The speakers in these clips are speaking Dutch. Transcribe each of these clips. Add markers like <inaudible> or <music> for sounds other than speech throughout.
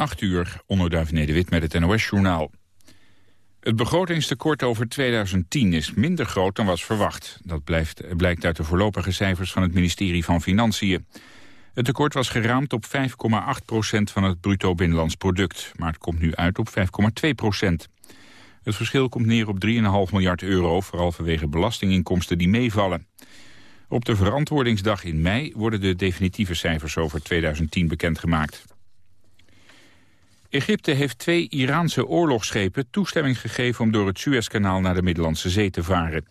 8 uur, onderduif Nederwit met het NOS-journaal. Het begrotingstekort over 2010 is minder groot dan was verwacht. Dat blijft, blijkt uit de voorlopige cijfers van het ministerie van Financiën. Het tekort was geraamd op 5,8 procent van het bruto binnenlands product. Maar het komt nu uit op 5,2 procent. Het verschil komt neer op 3,5 miljard euro, vooral vanwege belastinginkomsten die meevallen. Op de verantwoordingsdag in mei worden de definitieve cijfers over 2010 bekendgemaakt. Egypte heeft twee Iraanse oorlogsschepen toestemming gegeven om door het Suezkanaal naar de Middellandse Zee te varen.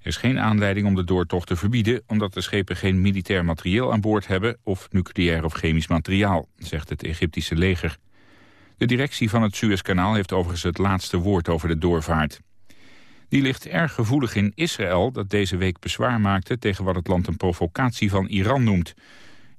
Er is geen aanleiding om de doortocht te verbieden, omdat de schepen geen militair materieel aan boord hebben of nucleair of chemisch materiaal, zegt het Egyptische leger. De directie van het Suezkanaal heeft overigens het laatste woord over de doorvaart. Die ligt erg gevoelig in Israël, dat deze week bezwaar maakte tegen wat het land een provocatie van Iran noemt.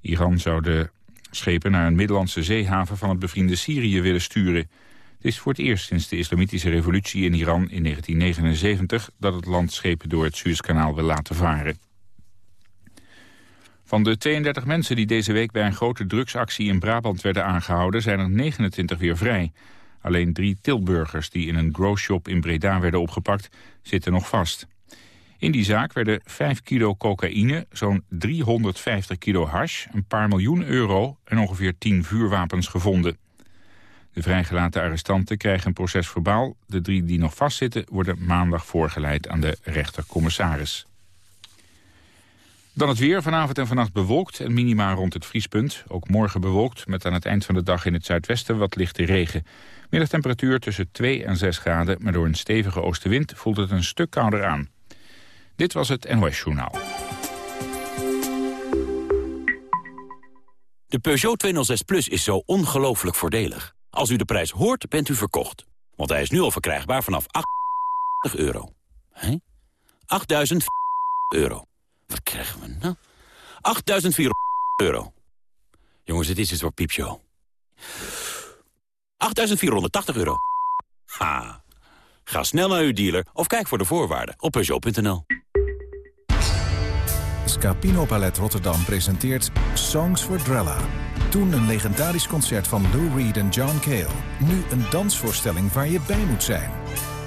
Iran zou de schepen naar een Middellandse zeehaven van het bevriende Syrië willen sturen. Het is voor het eerst sinds de islamitische revolutie in Iran in 1979 dat het land schepen door het Suezkanaal wil laten varen. Van de 32 mensen die deze week bij een grote drugsactie in Brabant werden aangehouden zijn er 29 weer vrij. Alleen drie Tilburgers die in een growshop in Breda werden opgepakt zitten nog vast. In die zaak werden 5 kilo cocaïne, zo'n 350 kilo hash, een paar miljoen euro en ongeveer 10 vuurwapens gevonden. De vrijgelaten arrestanten krijgen een proces verbaal. De drie die nog vastzitten worden maandag voorgeleid aan de rechtercommissaris. Dan het weer. Vanavond en vannacht bewolkt en minima rond het vriespunt. Ook morgen bewolkt met aan het eind van de dag in het zuidwesten wat lichte regen. Middagtemperatuur tussen 2 en 6 graden, maar door een stevige oostenwind voelt het een stuk kouder aan. Dit was het NOS Journaal. De Peugeot 206 Plus is zo ongelooflijk voordelig. Als u de prijs hoort, bent u verkocht. Want hij is nu al verkrijgbaar vanaf 8 <laughs> euro. Hé? 8.000 <laughs> euro. Wat krijgen we nou? 8.400 <laughs> euro. Jongens, dit is het voor piepshow. 8.480 euro. Ha. Ga snel naar uw dealer of kijk voor de voorwaarden op Peugeot.nl. Scapino Ballet Rotterdam presenteert Songs for Drella. Toen een legendarisch concert van Lou Reed en John Cale. Nu een dansvoorstelling waar je bij moet zijn.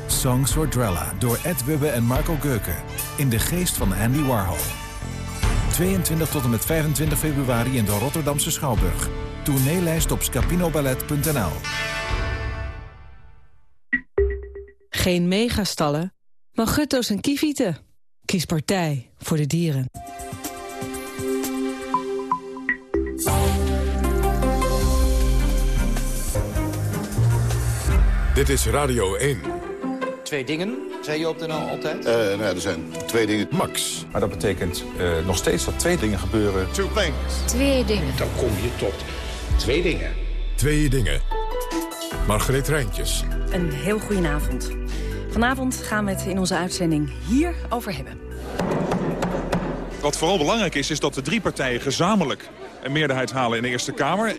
Songs for Drella door Ed Wubbe en Marco Geuken. In de geest van Andy Warhol. 22 tot en met 25 februari in de Rotterdamse Schouwburg. Tourneelijst op scapinoballet.nl Geen megastallen, maar gutto's en kievieten. Kies partij voor de dieren. Dit is Radio 1. Twee dingen, zei je op de NL altijd? Uh, nou, er zijn twee dingen. Max. Maar dat betekent uh, nog steeds dat twee dingen gebeuren. Two things. Twee dingen. Dan kom je tot twee dingen. Twee dingen. Margreet Rijntjes. Een heel goedenavond. Vanavond gaan we het in onze uitzending hier over hebben. Wat vooral belangrijk is, is dat de drie partijen gezamenlijk een meerderheid halen in de Eerste Kamer.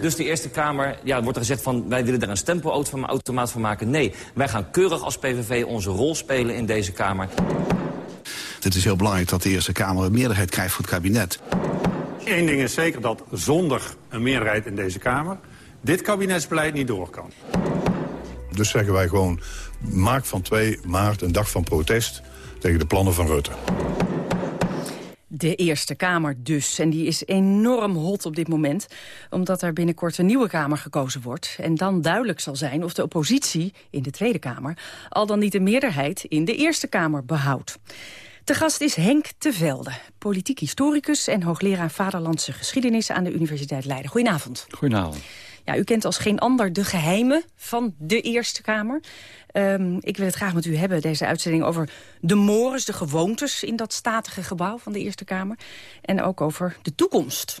Dus de Eerste Kamer, ja, wordt er gezegd van... wij willen daar een stempelautomaat van maken. Nee, wij gaan keurig als PVV onze rol spelen in deze Kamer. Het is heel belangrijk dat de Eerste Kamer een meerderheid krijgt voor het kabinet. Eén ding is zeker dat zonder een meerderheid in deze Kamer... dit kabinetsbeleid niet door kan. Dus zeggen wij gewoon, maak van 2 maart een dag van protest... tegen de plannen van Rutte. De Eerste Kamer dus. En die is enorm hot op dit moment. Omdat er binnenkort een nieuwe Kamer gekozen wordt. En dan duidelijk zal zijn of de oppositie in de Tweede Kamer... al dan niet de meerderheid in de Eerste Kamer behoudt. De gast is Henk Tevelde, politiek historicus... en hoogleraar Vaderlandse Geschiedenis aan de Universiteit Leiden. Goedenavond. Goedenavond. Ja, u kent als geen ander de geheimen van de Eerste Kamer. Um, ik wil het graag met u hebben, deze uitzending, over de mores, de gewoontes... in dat statige gebouw van de Eerste Kamer. En ook over de toekomst.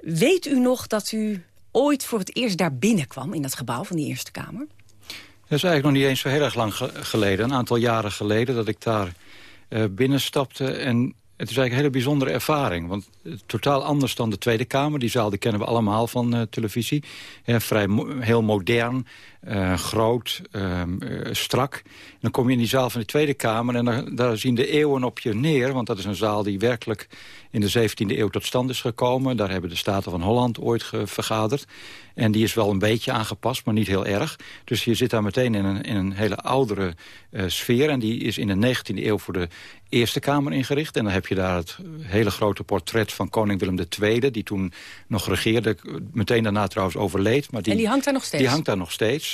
Weet u nog dat u ooit voor het eerst daar binnenkwam... in dat gebouw van de Eerste Kamer? Dat is eigenlijk nog niet eens zo heel erg lang geleden. Een aantal jaren geleden dat ik daar uh, binnenstapte. En Het is eigenlijk een hele bijzondere ervaring. Want totaal anders dan de Tweede Kamer. Die zaal die kennen we allemaal van uh, televisie. vrij heel modern, uh, groot, uh, strak. En dan kom je in die zaal van de Tweede Kamer... en daar, daar zien de eeuwen op je neer. Want dat is een zaal die werkelijk in de 17e eeuw tot stand is gekomen. Daar hebben de Staten van Holland ooit vergaderd. En die is wel een beetje aangepast, maar niet heel erg. Dus je zit daar meteen in een, in een hele oudere uh, sfeer. En die is in de 19e eeuw voor de Eerste Kamer ingericht. En dan heb je daar het hele grote portret van koning Willem II... die toen nog regeerde, meteen daarna trouwens overleed. Maar die, en die hangt daar nog steeds? Die hangt daar nog steeds.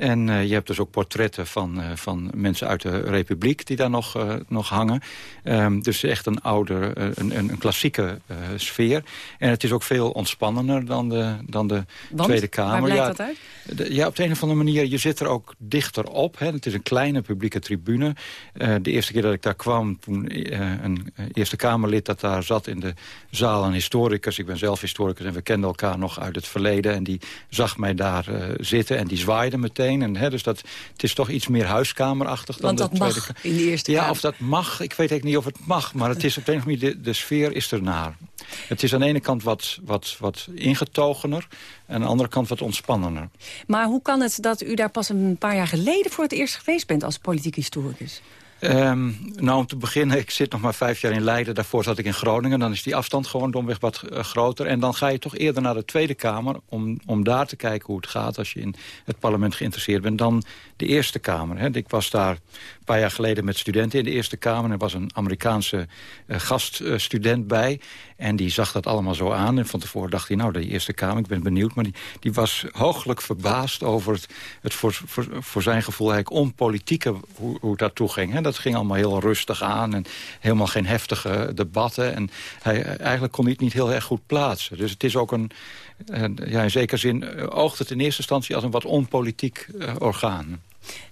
En uh, je hebt dus ook portretten van, uh, van mensen uit de Republiek die daar nog, uh, nog hangen. Um, dus echt een oude, een, een, klassieke sfeer. En het is ook veel ontspannender dan de, dan de Want? Tweede Kamer. Waar blijkt ja, dat uit? De, ja, op de een of andere manier, je zit er ook dichter op. Hè. Het is een kleine publieke tribune. de eerste keer dat ik daar kwam, toen een Eerste Kamerlid dat daar zat in de zaal, een historicus. Ik ben zelf historicus en we kenden elkaar nog uit het verleden. En die zag mij daar zitten en die zwaaide meteen. En, hè, dus dat, het is toch iets meer huiskamerachtig dan Want de dat Tweede mag in de Eerste Ja, of dat mag, ik weet eigenlijk niet of het mag. Maar het is op de een of andere manier, de, de sfeer is ernaar. Het is aan de ene kant wat, wat, wat ingetogener... en aan de andere kant wat ontspannender. Maar hoe kan het dat u daar pas een paar jaar geleden voor het eerst geweest bent als politiek historicus? Um, nou, om te beginnen, ik zit nog maar vijf jaar in Leiden. Daarvoor zat ik in Groningen. Dan is die afstand gewoon domweg wat uh, groter. En dan ga je toch eerder naar de Tweede Kamer... Om, om daar te kijken hoe het gaat als je in het parlement geïnteresseerd bent... dan de Eerste Kamer. Hè. Ik was daar een paar jaar geleden met studenten in de Eerste Kamer. Er was een Amerikaanse uh, gaststudent uh, bij. En die zag dat allemaal zo aan. En van tevoren dacht hij, nou, de Eerste Kamer, ik ben benieuwd. Maar die, die was hooglijk verbaasd over het, het voor, voor, zijn gevoel... eigenlijk onpolitieke, hoe, hoe dat toeging. Hè. Dat ging allemaal heel rustig aan en helemaal geen heftige debatten. En hij, eigenlijk kon hij het niet heel erg goed plaatsen. Dus het is ook een, ja, in zekere zin oogt het in eerste instantie als een wat onpolitiek uh, orgaan.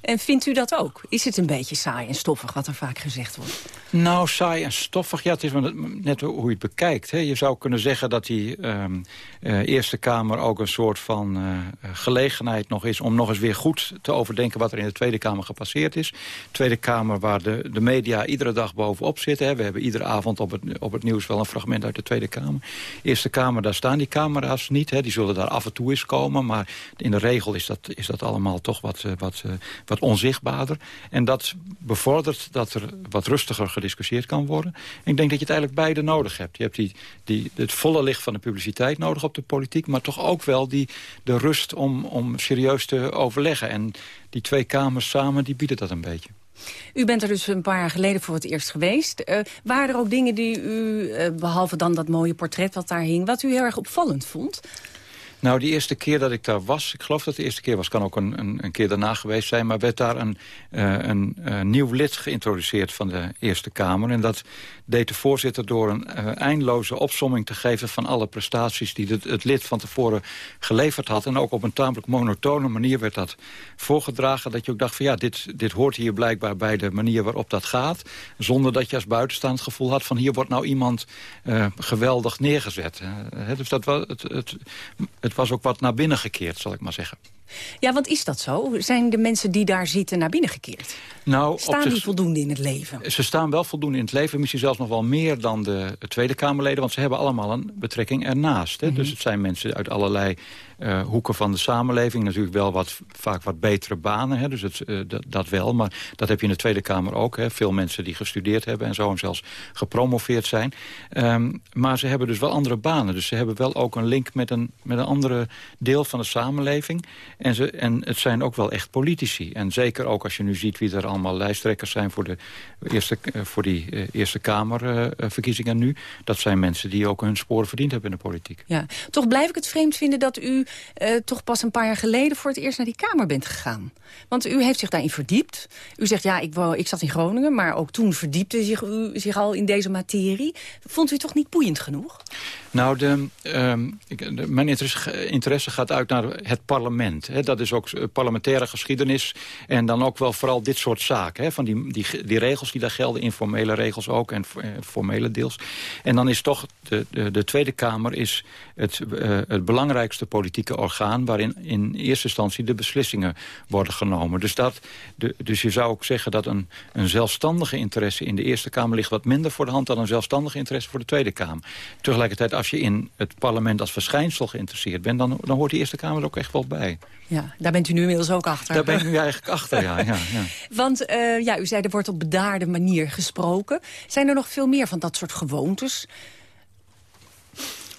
En vindt u dat ook? Is het een beetje saai en stoffig wat er vaak gezegd wordt? Nou, saai en stoffig, ja, het is net hoe je het bekijkt. Hè. Je zou kunnen zeggen dat die um, uh, Eerste Kamer ook een soort van uh, gelegenheid nog is... om nog eens weer goed te overdenken wat er in de Tweede Kamer gepasseerd is. Tweede Kamer waar de, de media iedere dag bovenop zitten. Hè. We hebben iedere avond op het, op het nieuws wel een fragment uit de Tweede Kamer. Eerste Kamer, daar staan die camera's niet. Hè. Die zullen daar af en toe eens komen. Maar in de regel is dat, is dat allemaal toch wat, wat, wat onzichtbaarder. En dat bevordert dat er wat rustiger gediscussieerd kan worden. En ik denk dat je het eigenlijk beide nodig hebt. Je hebt die, het volle licht van de publiciteit nodig op de politiek... maar toch ook wel die, de rust om, om serieus te overleggen. En die twee kamers samen, die bieden dat een beetje. U bent er dus een paar jaar geleden voor het eerst geweest. Uh, waren er ook dingen die u, uh, behalve dan dat mooie portret wat daar hing... wat u heel erg opvallend vond? Nou, die eerste keer dat ik daar was, ik geloof dat de eerste keer was, kan ook een, een, een keer daarna geweest zijn, maar werd daar een, uh, een, een nieuw lid geïntroduceerd van de Eerste Kamer. En dat deed de voorzitter door een uh, eindeloze opsomming te geven van alle prestaties die het, het lid van tevoren geleverd had. En ook op een tamelijk monotone manier werd dat voorgedragen, dat je ook dacht van ja, dit, dit hoort hier blijkbaar bij de manier waarop dat gaat. Zonder dat je als buitenstaand gevoel had van hier wordt nou iemand geweldig neergezet. Uh, dus dat was het, het was ook wat naar binnen gekeerd, zal ik maar zeggen. Ja, want is dat zo? Zijn de mensen die daar zitten naar binnen gekeerd? Nou, staan die voldoende in het leven? Ze staan wel voldoende in het leven. Misschien zelfs nog wel meer dan de Tweede Kamerleden. Want ze hebben allemaal een betrekking ernaast. Hè? Mm -hmm. Dus het zijn mensen uit allerlei uh, hoeken van de samenleving. Natuurlijk wel wat, vaak wat betere banen. Hè? Dus het, uh, dat, dat wel. Maar dat heb je in de Tweede Kamer ook. Hè? Veel mensen die gestudeerd hebben en zo. En zelfs gepromoveerd zijn. Um, maar ze hebben dus wel andere banen. Dus ze hebben wel ook een link met een, met een andere deel van de samenleving. En, ze, en het zijn ook wel echt politici. En zeker ook als je nu ziet wie er allemaal lijsttrekkers zijn... voor, de eerste, voor die uh, Eerste Kamerverkiezingen nu. Dat zijn mensen die ook hun sporen verdiend hebben in de politiek. Ja. Toch blijf ik het vreemd vinden dat u uh, toch pas een paar jaar geleden... voor het eerst naar die Kamer bent gegaan. Want u heeft zich daarin verdiept. U zegt, ja, ik, wou, ik zat in Groningen... maar ook toen verdiepte zich u zich al in deze materie. Vond u het toch niet boeiend genoeg? Nou, de, um, de, mijn interesse, interesse gaat uit naar het parlement. Hè. Dat is ook parlementaire geschiedenis. En dan ook wel vooral dit soort zaken. Hè. Van die, die, die regels die daar gelden, informele regels ook en formele deels. En dan is toch de, de, de Tweede Kamer is het, het belangrijkste politieke orgaan... waarin in eerste instantie de beslissingen worden genomen. Dus, dat, dus je zou ook zeggen dat een, een zelfstandige interesse in de Eerste Kamer ligt wat minder voor de hand dan een zelfstandige interesse voor de Tweede Kamer. Tegelijkertijd, als je in het parlement als verschijnsel geïnteresseerd bent... dan, dan hoort de Eerste Kamer er ook echt wel bij. Ja, daar bent u nu inmiddels ook achter. Daar ben ik nu eigenlijk achter, ja. ja, ja. <laughs> Want uh, ja, u zei, er wordt op bedaarde manier gesproken. Zijn er nog veel meer van dat soort gewoontes?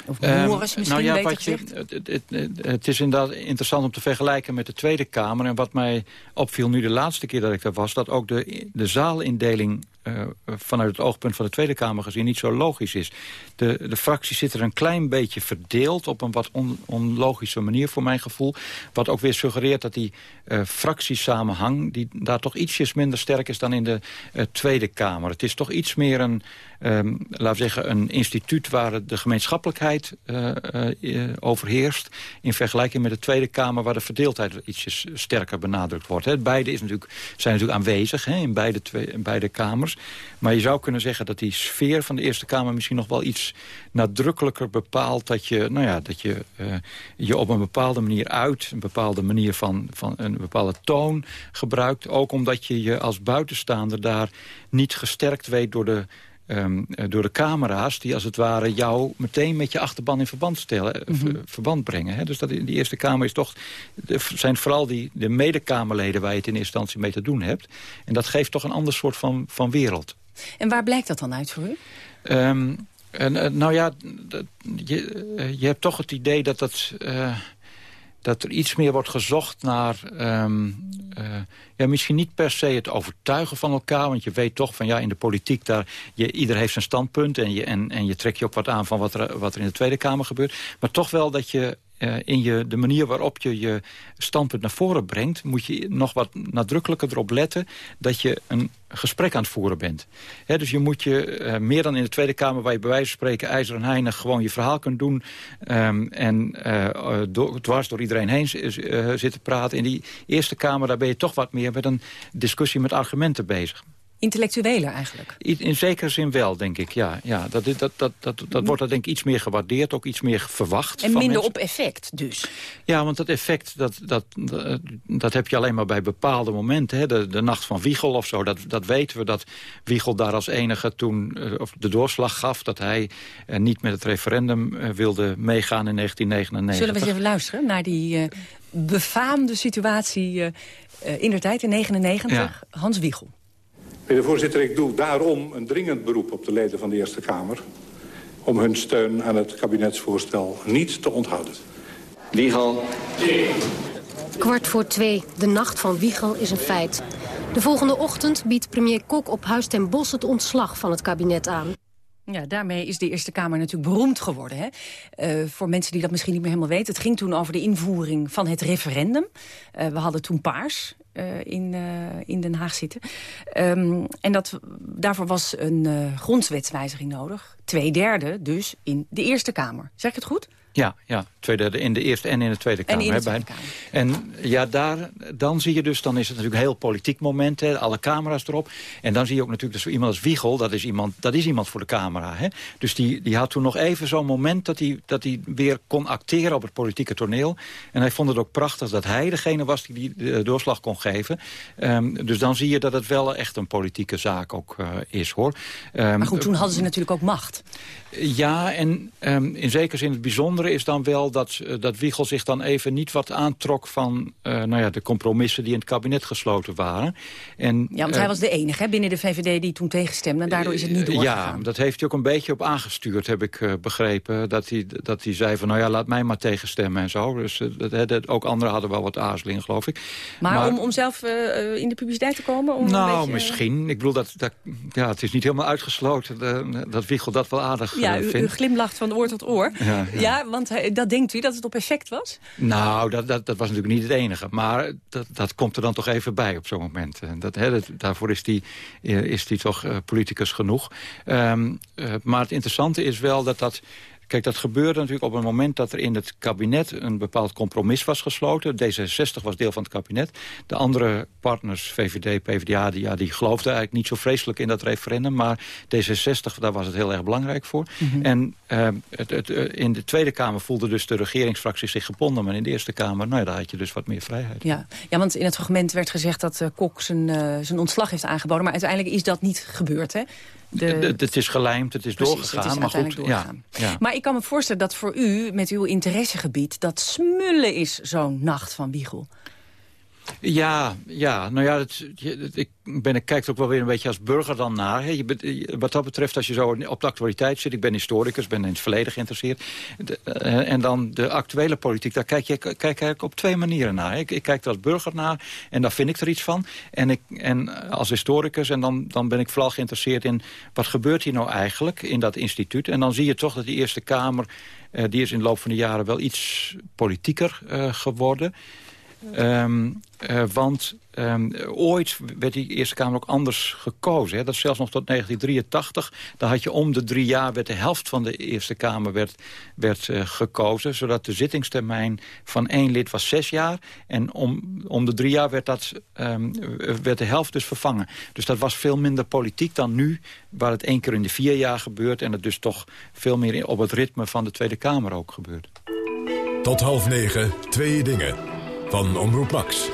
Of um, misschien nou ja, wat je, het, het, het, is inderdaad interessant om te vergelijken met de Tweede Kamer. En wat mij opviel nu de laatste keer dat ik daar was... dat ook de, de zaalindeling uh, vanuit het oogpunt van de Tweede Kamer gezien niet zo logisch is. De, de fractie zit er een klein beetje verdeeld op een wat on, onlogische manier voor mijn gevoel. Wat ook weer suggereert dat die uh, fractiesamenhang die daar toch ietsjes minder sterk is dan in de uh, Tweede Kamer. Het is toch iets meer een, um, laten we zeggen, een instituut waar de gemeenschappelijkheid overheerst. In vergelijking met de Tweede Kamer waar de verdeeldheid ietsjes sterker benadrukt wordt. Hè. Beide is natuurlijk, zijn natuurlijk aanwezig in, beide twee, in beide kamers. Maar je zou kunnen zeggen dat die sfeer van de Eerste Kamer... misschien nog wel iets nadrukkelijker bepaalt... dat je, nou ja, dat je, uh, je op een bepaalde manier uit... een bepaalde manier van, van een bepaalde toon gebruikt. Ook omdat je je als buitenstaander daar niet gesterkt weet... door de Um, door de camera's die als het ware jou meteen met je achterban in verband, stellen, mm -hmm. verband brengen. Hè? Dus dat in die Eerste Kamer is toch, zijn vooral die, de medekamerleden waar je het in eerste instantie mee te doen hebt. En dat geeft toch een ander soort van, van wereld. En waar blijkt dat dan uit voor u? Um, en, nou ja, je, je hebt toch het idee dat dat... Uh, dat er iets meer wordt gezocht naar... Um, uh, ja, misschien niet per se het overtuigen van elkaar... want je weet toch van ja, in de politiek... daar je, ieder heeft zijn standpunt en je, en, en je trekt je ook wat aan... van wat er, wat er in de Tweede Kamer gebeurt. Maar toch wel dat je uh, in je, de manier waarop je je standpunt naar voren brengt... moet je nog wat nadrukkelijker erop letten... dat je een gesprek aan het voeren bent. Dus je moet je, uh, meer dan in de Tweede Kamer... waar je bij wijze van spreken ijzer en heinig gewoon je verhaal kunt doen... Um, en door, dwars door iedereen heen zitten praten. In die Eerste Kamer daar ben je toch wat meer met een discussie met argumenten bezig intellectueler eigenlijk. In zekere zin wel, denk ik, ja. ja dat, dat, dat, dat, dat wordt er denk ik iets meer gewaardeerd, ook iets meer verwacht. En minder op effect dus. Ja, want dat effect, dat, dat, dat, heb je alleen maar bij bepaalde momenten. Hè. De, de nacht van Wiegel of zo, dat, dat weten we. Dat Wiegel daar als enige toen uh, of de doorslag gaf... dat hij uh, niet met het referendum uh, wilde meegaan in 1999. Zullen we eens even luisteren naar die befaamde situatie in de tijd in 1999? Ja. Hans Wiegel. Meneer de voorzitter, ik doe daarom een dringend beroep op de leden van de Eerste Kamer... om hun steun aan het kabinetsvoorstel niet te onthouden. Wiegel. Kwart voor twee. De nacht van Wiegel is een feit. De volgende ochtend biedt premier Kok op Huis ten Bos het ontslag van het kabinet aan. Ja, daarmee is de Eerste Kamer natuurlijk beroemd geworden. Hè? Uh, voor mensen die dat misschien niet meer helemaal weten. Het ging toen over de invoering van het referendum. Uh, we hadden toen paars uh, in, in Den Haag zitten. Um, en dat, daarvoor was een grondwetswijziging nodig. Twee derde dus in de Eerste Kamer. Zeg ik het goed? Ja, ja, tweede, in de Eerste en in de Tweede Kamer. En in de Tweede Kamer. En ja, daar, dan zie je dus, dan is het natuurlijk een heel politiek moment, hè, alle camera's erop. En dan zie je ook natuurlijk, dus iemand als Wiegel, dat is iemand, dat is iemand voor de camera. Hè. Dus die, die had toen nog even zo'n moment dat hij, dat hij weer kon acteren op het politieke toneel. En hij vond het ook prachtig dat hij degene was die die de doorslag kon geven. Um, dus dan zie je dat het wel echt een politieke zaak ook uh, is, hoor. Um, maar goed, toen hadden ze natuurlijk ook macht. Ja, en um, in zekere zin het bijzondere is dan wel dat, uh, dat Wiegel zich dan even niet wat aantrok van uh, nou ja, de compromissen die in het kabinet gesloten waren. En, ja, want uh, hij was de enige hè, binnen de VVD die toen tegenstemde en daardoor is het niet doorgegaan. Ja, dat heeft hij ook een beetje op aangestuurd, heb ik begrepen. Dat hij, dat hij zei van nou ja, laat mij maar tegenstemmen en zo. Dus dat, dat, ook anderen hadden wel wat aarzeling, geloof ik. Maar, maar om, om zelf in de publiciteit te komen? Om nou, beetje, misschien. Ik bedoel, dat, dat, ja, het is niet helemaal uitgesloten dat Wiegel dat wel aardig ja, u, u, glimlacht van oor tot oor. Ja, ja. ja want hij, dat denkt u, dat het op effect was? Nou, dat, dat, dat was natuurlijk niet het enige. Maar dat, dat komt er dan toch even bij op zo'n moment. Dat, hè, dat, daarvoor is die, is die toch uh, politicus genoeg. Um, uh, maar het interessante is wel dat dat Kijk, dat gebeurde natuurlijk op het moment dat er in het kabinet... een bepaald compromis was gesloten. D66 was deel van het kabinet. De andere partners, VVD, PvdA, die, ja, die geloofden eigenlijk niet zo vreselijk in dat referendum. Maar D66, daar was het heel erg belangrijk voor. Mhm. En uh, het, het, in de Tweede Kamer voelde dus de regeringsfractie zich gebonden. Maar in de Eerste Kamer, nou ja, daar had je dus wat meer vrijheid. Ja, ja want in het fragment werd gezegd dat uh, Kok zijn, uh, zijn ontslag heeft aangeboden. Maar uiteindelijk is dat niet gebeurd, hè? De... Het is gelijmd, het is doorgegaan. Het is maar goed, doorgegaan. Ja, Maar ik kan me voorstellen dat voor u, met uw interessegebied... dat smullen is zo'n nacht van Wiegel. Ja, ja, nou ja, ik, ben, ik kijk er ook wel weer een beetje als burger dan naar. Je, wat dat betreft, als je zo op de actualiteit zit... ik ben historicus, ben in het verleden geïnteresseerd... Eh, en dan de actuele politiek, daar kijk, je, kijk ik op twee manieren naar. Ik, ik, kijk er als burger naar en daar vind ik er iets van. En, ik, en als historicus, en dan, dan ben ik vooral geïnteresseerd in... wat gebeurt hier nou eigenlijk in dat instituut? En dan zie je toch dat die Eerste Kamer... Uh, die is in de loop van de jaren wel iets politieker uh, geworden... Um, want um, ooit werd die Eerste Kamer ook anders gekozen. Hè. Dat zelfs nog tot 1983. Dan had je om de drie jaar werd de helft van de Eerste Kamer werd, werd uh, gekozen. Zodat de zittingstermijn van één lid was zes jaar. En om, om de drie jaar werd, dat, um, werd de helft dus vervangen. Dus dat was veel minder politiek dan nu. Waar het één keer in de vier jaar gebeurt. En het dus toch veel meer op het ritme van de Tweede Kamer ook gebeurt. Tot half negen, twee dingen. Van Omroep Max.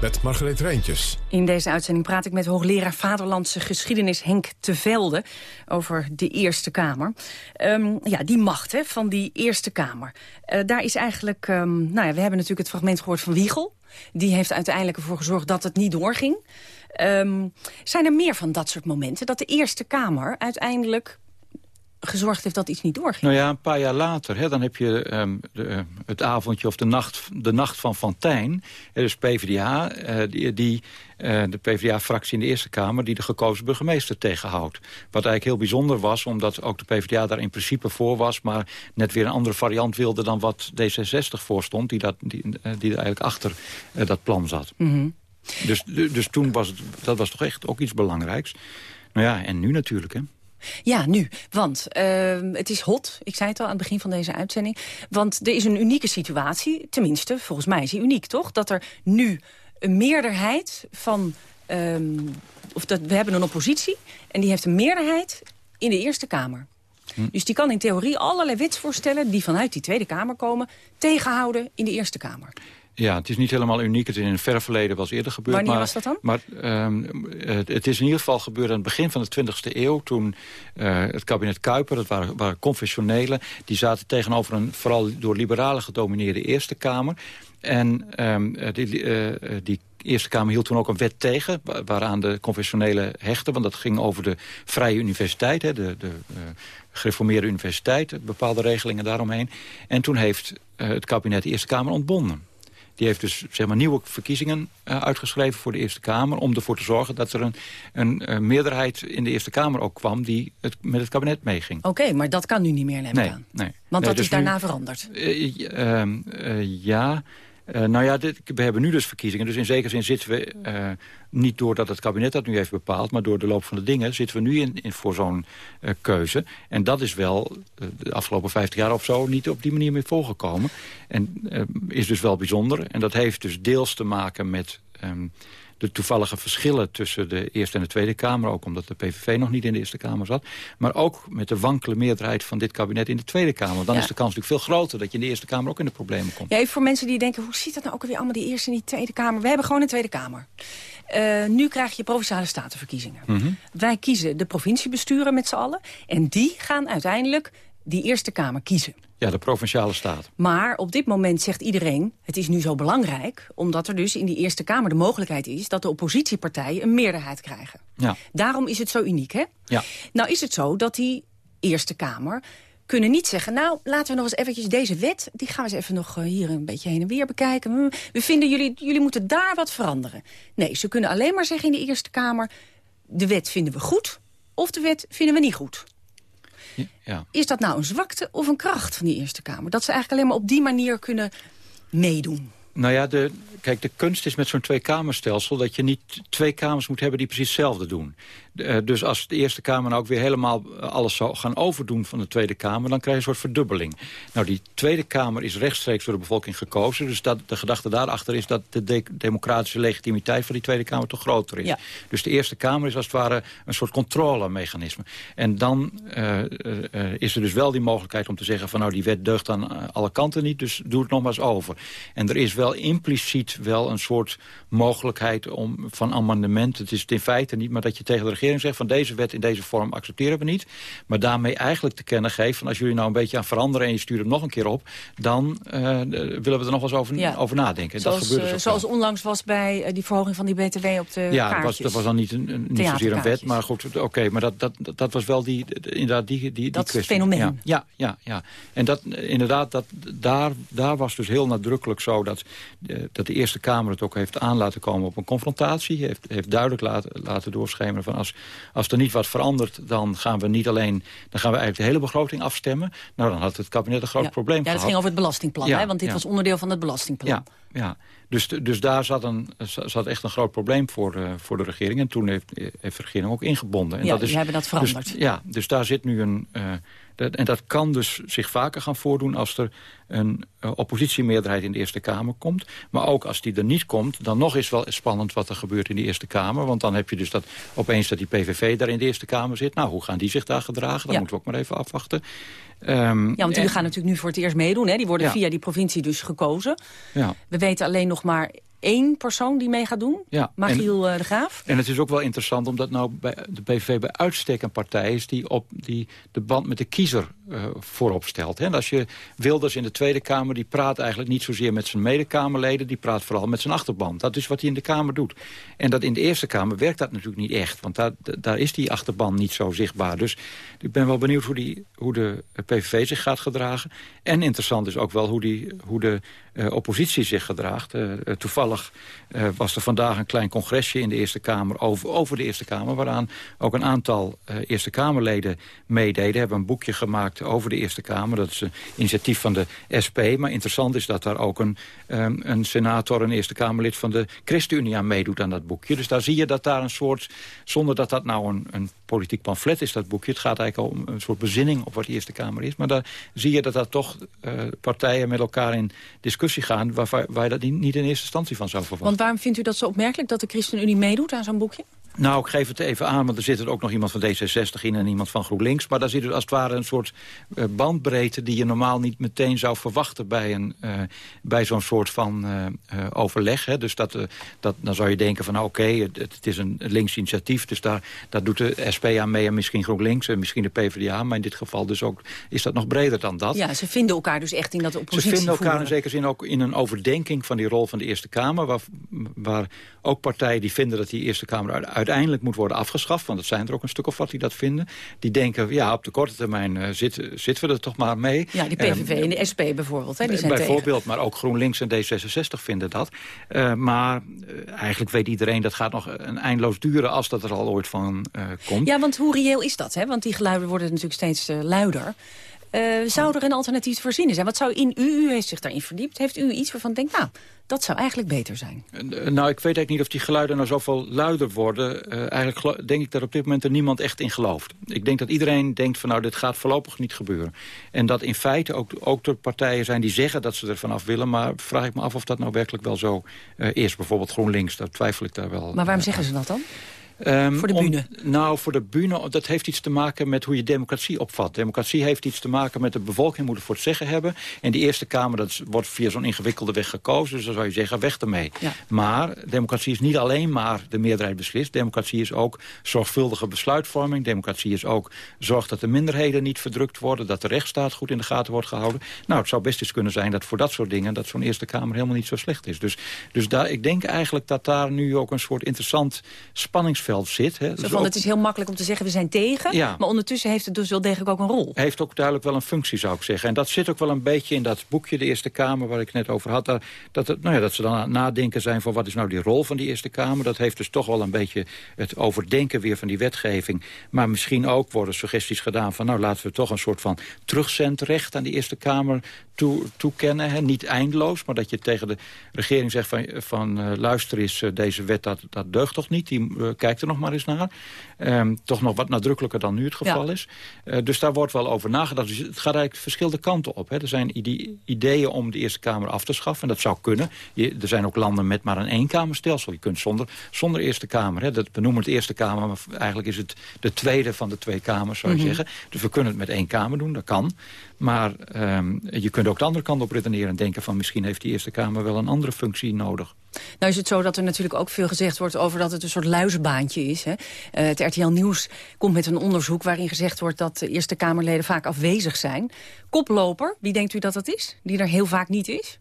met Margreet Rijntjes. In deze uitzending praat ik met hoogleraar Vaderlandse Geschiedenis Henk Tevelde over de Eerste Kamer. Um, ja, die macht hè, van die Eerste Kamer. Uh, daar is eigenlijk, um, nou ja, we hebben natuurlijk het fragment gehoord van Wiegel. Die heeft uiteindelijk ervoor gezorgd dat het niet doorging. Um, zijn er meer van dat soort momenten? Dat de Eerste Kamer uiteindelijk gezorgd heeft dat iets niet doorging. Nou ja, een paar jaar later, hè, dan heb je um, de, uh, het avondje of de nacht, de nacht van Fantijn. dus PvdA, uh, die, die uh, de PvdA-fractie in de Eerste Kamer... die de gekozen burgemeester tegenhoudt. Wat eigenlijk heel bijzonder was, omdat ook de PvdA daar in principe voor was... maar net weer een andere variant wilde dan wat D66 voorstond... die, dat, die, die er eigenlijk achter dat plan zat. Mm -hmm. dus, dus toen was het, dat was toch echt ook iets belangrijks. Nou ja, en nu natuurlijk, hè. Ja, nu. Want uh, het is hot. Ik zei het al aan het begin van deze uitzending. Want er is een unieke situatie. Tenminste, volgens mij is die uniek, toch? Dat er nu een meerderheid van... Um, of dat, we hebben een oppositie en die heeft een meerderheid in de Eerste Kamer. Hm. Dus die kan in theorie allerlei wetsvoorstellen... die vanuit die Tweede Kamer komen, tegenhouden in de Eerste Kamer. Ja, het is niet helemaal uniek. Het is in het verre verleden was eerder gebeurd. Wanneer maar, was dat dan? Maar um, het, het, is in ieder geval gebeurd aan het begin van de 20e eeuw... toen uh, het kabinet Kuiper, dat waren, waren confessionelen... die zaten tegenover een vooral door liberalen gedomineerde Eerste Kamer... En um, die, uh, die Eerste Kamer hield toen ook een wet tegen... waaraan de confessionele hechten, want dat ging over de Vrije Universiteit... Hè, de, de uh, gereformeerde universiteit, bepaalde regelingen daaromheen. En toen heeft uh, het kabinet de Eerste Kamer ontbonden. Die heeft dus zeg maar, nieuwe verkiezingen uh, uitgeschreven voor de Eerste Kamer... om ervoor te zorgen dat er een, een, een meerderheid in de Eerste Kamer ook kwam... die het, met het kabinet meeging. Oké, okay, maar dat kan nu niet meer, neem nee, aan. Nee. Want nee, dat dus is daarna nu, veranderd. Uh, ja... Uh, nou ja, dit, we hebben nu dus verkiezingen. Dus in zekere zin zitten we uh, niet doordat het kabinet dat nu heeft bepaald... maar door de loop van de dingen zitten we nu in, in voor zo'n uh, keuze. En dat is wel de afgelopen 50 jaar of zo niet op die manier meer voorgekomen. En is dus wel bijzonder. En dat heeft dus deels te maken met... Um, de toevallige verschillen tussen de Eerste en de Tweede Kamer... ook omdat de PVV nog niet in de Eerste Kamer zat... maar ook met de wankele meerderheid van dit kabinet in de Tweede Kamer. Dan ja. is de kans natuurlijk veel groter dat je in de Eerste Kamer ook in de problemen komt. Ja, even voor mensen die denken, hoe ziet dat nou ook weer allemaal die Eerste en die Tweede Kamer? We hebben gewoon een Tweede Kamer. Uh, nu krijg je Provinciale Statenverkiezingen. Mm -hmm. Wij kiezen de provinciebesturen met z'n allen... en die gaan uiteindelijk die Eerste Kamer kiezen. Ja, de Provinciale Staat. Maar op dit moment zegt iedereen, het is nu zo belangrijk... omdat er dus in die Eerste Kamer de mogelijkheid is... dat de oppositiepartijen een meerderheid krijgen. Ja. Daarom is het zo uniek, hè? Ja. Nou is het zo dat die Eerste Kamer kunnen niet zeggen... nou, laten we nog eens eventjes deze wet... die gaan we eens even nog hier een beetje heen en weer bekijken. We vinden jullie, jullie moeten daar wat veranderen. Nee, ze kunnen alleen maar zeggen in de Eerste Kamer... de wet vinden we goed of de wet vinden we niet goed. Ja. Is dat nou een zwakte of een kracht van die Eerste Kamer? Dat ze eigenlijk alleen maar op die manier kunnen meedoen? Nou ja, de, kijk, de kunst is met zo'n tweekamerstelsel... dat je niet twee kamers moet hebben die precies hetzelfde doen. Uh, dus als de Eerste Kamer nou ook weer helemaal eh, alles zou gaan overdoen van de Tweede Kamer... dan krijg je een soort verdubbeling. Nou, die Tweede Kamer is rechtstreeks door de bevolking gekozen. Dus dat, de gedachte daarachter is dat de, de democratische legitimiteit van die Tweede Kamer toch groter is. Ja. Dus de Eerste Kamer is als het ware een soort controlemechanisme. En dan uh, uh, is er dus wel die mogelijkheid om te zeggen... van nou, die wet deugt aan alle kanten niet, dus doe het nog maar eens over. En er is wel impliciet wel een soort mogelijkheid om, van amendement. Het is het in feite niet, maar dat je tegen de regering zegt... van deze wet in deze vorm accepteren we niet. Maar daarmee eigenlijk te kennen geeft... van als jullie nou een beetje aan veranderen en je stuurt hem nog een keer op... dan uh, willen we er nog wel eens over, over nadenken. Zoals, dat gebeurt uh, zoals onlangs was bij uh, die verhoging van die BTW op de Ja, dat was, dat was dan niet, een, niet zozeer een wet, maar goed, oké. Okay, maar dat, dat, dat was wel die, inderdaad die, die, die dat kwestie. fenomeen. Ja, ja, ja, ja. En dat, inderdaad, dat, daar, daar was dus heel nadrukkelijk zo... dat, dat de Eerste Kamer het ook heeft aan laten komen op een confrontatie. Heeft, heeft duidelijk laten, laten doorschemeren van als, als er niet wat verandert... dan gaan we niet alleen, dan gaan we eigenlijk de hele begroting afstemmen. Nou, dan had het kabinet een groot ja. probleem Ja, dat gehad. ging over het belastingplan, Ja, hè? want dit was onderdeel van het belastingplan. Ja, ja. Dus, dus daar zat, een, zat echt een groot probleem voor, uh, voor de regering. En toen heeft, heeft de regering ook ingebonden. En ja, dat is, die hebben dat veranderd. Dus, ja, dus daar zit nu een... Uh, dat, en dat kan dus zich vaker gaan voordoen als er een uh, oppositiemeerderheid in de Eerste Kamer komt. Maar ook als die er niet komt, dan nog is wel spannend wat er gebeurt in de Eerste Kamer. Want dan heb je dus dat opeens dat die PVV daar in de Eerste Kamer zit. Nou, hoe gaan die zich daar gedragen? Dat ja. moeten we ook maar even afwachten. Um, ja, want en, gaan natuurlijk nu voor het eerst meedoen. Hè? Die worden Ja. via die provincie dus gekozen. Ja. We weten alleen nog maar één persoon die mee gaat doen. Ja, Magiel en, de Graaf. En het is ook wel interessant omdat nou bij de PVV bij uitstek een partij is... die, op, die de band met de kiezer uh, voorop stelt. Hè? En als je Wilders in de Tweede Kamer... die praat eigenlijk niet zozeer met zijn medekamerleden... die praat vooral met zijn achterban. Dat is wat hij in de Kamer doet. En dat in de Eerste Kamer werkt dat natuurlijk niet echt. Want daar, daar is die achterban niet zo zichtbaar. Dus ik ben wel benieuwd hoe, die, hoe de PVV zich gaat gedragen. En interessant is ook wel hoe, die, hoe de uh, oppositie zich gedraagt. Uh, toevallig uh, was er vandaag een klein congresje in de Eerste Kamer... over, over de Eerste Kamer, waaraan ook een aantal Eerste Kamerleden meededen. hebben een boekje gemaakt over de Eerste Kamer. Dat is een initiatief van de SP. Maar interessant is dat daar ook een, um, een senator, een Eerste Kamerlid... van de ChristenUnie aan meedoet aan dat boekje. Dus daar zie je dat daar een soort... zonder dat dat nou een, een politiek pamflet is, dat boekje... het gaat eigenlijk om een soort bezinning op wat de Eerste Kamer is. Maar daar zie je dat dat toch uh, partijen met elkaar in discussie gaan... waar, waar je dat niet in eerste instantie van zou verwachten. Want waarom vindt u dat zo opmerkelijk dat de ChristenUnie meedoet aan zo'n boekje? Nou, ik geef het even aan, want er zit er ook nog iemand van D66 in... en iemand van GroenLinks. Maar daar zit er als het ware een soort uh, bandbreedte... die je normaal niet meteen zou verwachten bij, een, uh, bij zo'n soort van uh, overleg. Hè. Dus dat, dat, dan zou je denken van, nou, oké, okay, het, het, is een links initiatief... dus daar, daar doet de SP aan mee en misschien GroenLinks... en misschien de PvdA, maar in dit geval dus ook is dat nog breder dan dat. Ja, ze vinden elkaar dus echt in dat oppositie Ze vinden elkaar voeren. in zekere zin ook in een overdenking van die rol van de Eerste Kamer... waar, waar ook partijen die vinden dat die Eerste Kamer uit, uiteindelijk moet worden afgeschaft. Want dat zijn er ook een stuk of wat die dat vinden. Die denken, ja, op de korte termijn uh, zitten, zitten we er toch maar mee. Ja, die PVV um, en de SP bijvoorbeeld. Hè, die zijn bijvoorbeeld, tegen. maar ook GroenLinks en D66 vinden dat. Uh, maar uh, eigenlijk weet iedereen, dat gaat nog een eindeloos duren... als dat er al ooit van komt. Ja, want hoe reëel is dat? Hè? Want die geluiden worden natuurlijk steeds luider. Uh, zou er een alternatief te voorzien zijn? Wat zou in u, u heeft zich daarin verdiept, heeft u iets waarvan denkt, nou, dat zou eigenlijk beter zijn? Uh, nou, ik weet eigenlijk niet of die geluiden nou zoveel luider worden. Uh, eigenlijk denk ik dat op dit moment er niemand echt in gelooft. Ik denk dat iedereen denkt van, nou, dit gaat voorlopig niet gebeuren. En dat in feite ook, ook er partijen zijn die zeggen dat ze er vanaf willen, maar vraag ik me af of dat nou werkelijk wel zo is. Bijvoorbeeld GroenLinks, daar twijfel ik daar wel Maar waarom zeggen ze dat dan? Um, voor de bühne? Om, nou, voor de bühne, dat heeft iets te maken met hoe je democratie opvat. Democratie heeft iets te maken met de bevolking moet het voor het zeggen hebben. En die Eerste Kamer, dat wordt via zo'n ingewikkelde weg gekozen. Dus dan zou je zeggen, weg ermee. Ja. Maar democratie is niet alleen maar de meerderheid beslist. Democratie is ook zorgvuldige besluitvorming. Democratie is ook zorg dat de minderheden niet verdrukt worden. Dat de rechtsstaat goed in de gaten wordt gehouden. Nou, het zou best eens kunnen zijn dat voor dat soort dingen... dat zo'n Eerste Kamer helemaal niet zo slecht is. Dus, dus daar, ik denk eigenlijk dat daar nu ook een soort interessant spanningsveld zit. Hè. Zo Dus van, ook- het is heel makkelijk om te zeggen we zijn tegen. Ja. Maar ondertussen heeft het dus wel degelijk ook een rol. heeft ook duidelijk wel een functie, zou ik zeggen. En dat zit ook wel een beetje in dat boekje, de Eerste Kamer... waar ik net over had. Daar, dat, het, nou ja, dat ze dan aan het nadenken zijn van wat is nou die rol van die Eerste Kamer. Dat heeft dus toch wel een beetje het overdenken weer van die wetgeving. Maar misschien ook worden suggesties gedaan van... nou, laten we toch een soort van terugzendrecht aan die Eerste Kamer toe, toekennen. Hè. Niet eindeloos, maar dat je tegen de regering zegt van... van eh, luister eens, eh, deze wet, dat, dat deugt toch niet? Die eh, er nog maar eens naar. Ehm, toch nog wat nadrukkelijker dan nu het geval Ja. is. Eh, dus daar wordt wel over nagedacht. Dus het gaat eigenlijk verschillende kanten op. Hè. Er zijn ide- ideeën om de Eerste Kamer af te schaffen. En dat zou kunnen. Je, er zijn ook landen met maar een eenkamerstelsel. Je kunt zonder, zonder Eerste Kamer. Hè. Dat, we noemen het Eerste Kamer, maar eigenlijk is het de tweede van de twee kamers, zou je Mhm. zeggen. Dus we kunnen het met één Kamer doen, dat kan. Maar ehm, je kunt ook de andere kant op redeneren en denken van... misschien heeft die Eerste Kamer wel een andere functie nodig. Nou is het zo dat er natuurlijk ook veel gezegd wordt over dat het een soort luizenbaantje is. Hè? Eh, het RTL Nieuws komt met een onderzoek waarin gezegd wordt dat de Eerste Kamerleden vaak afwezig zijn. Koploper, wie denkt u dat dat is? Die er heel vaak niet is?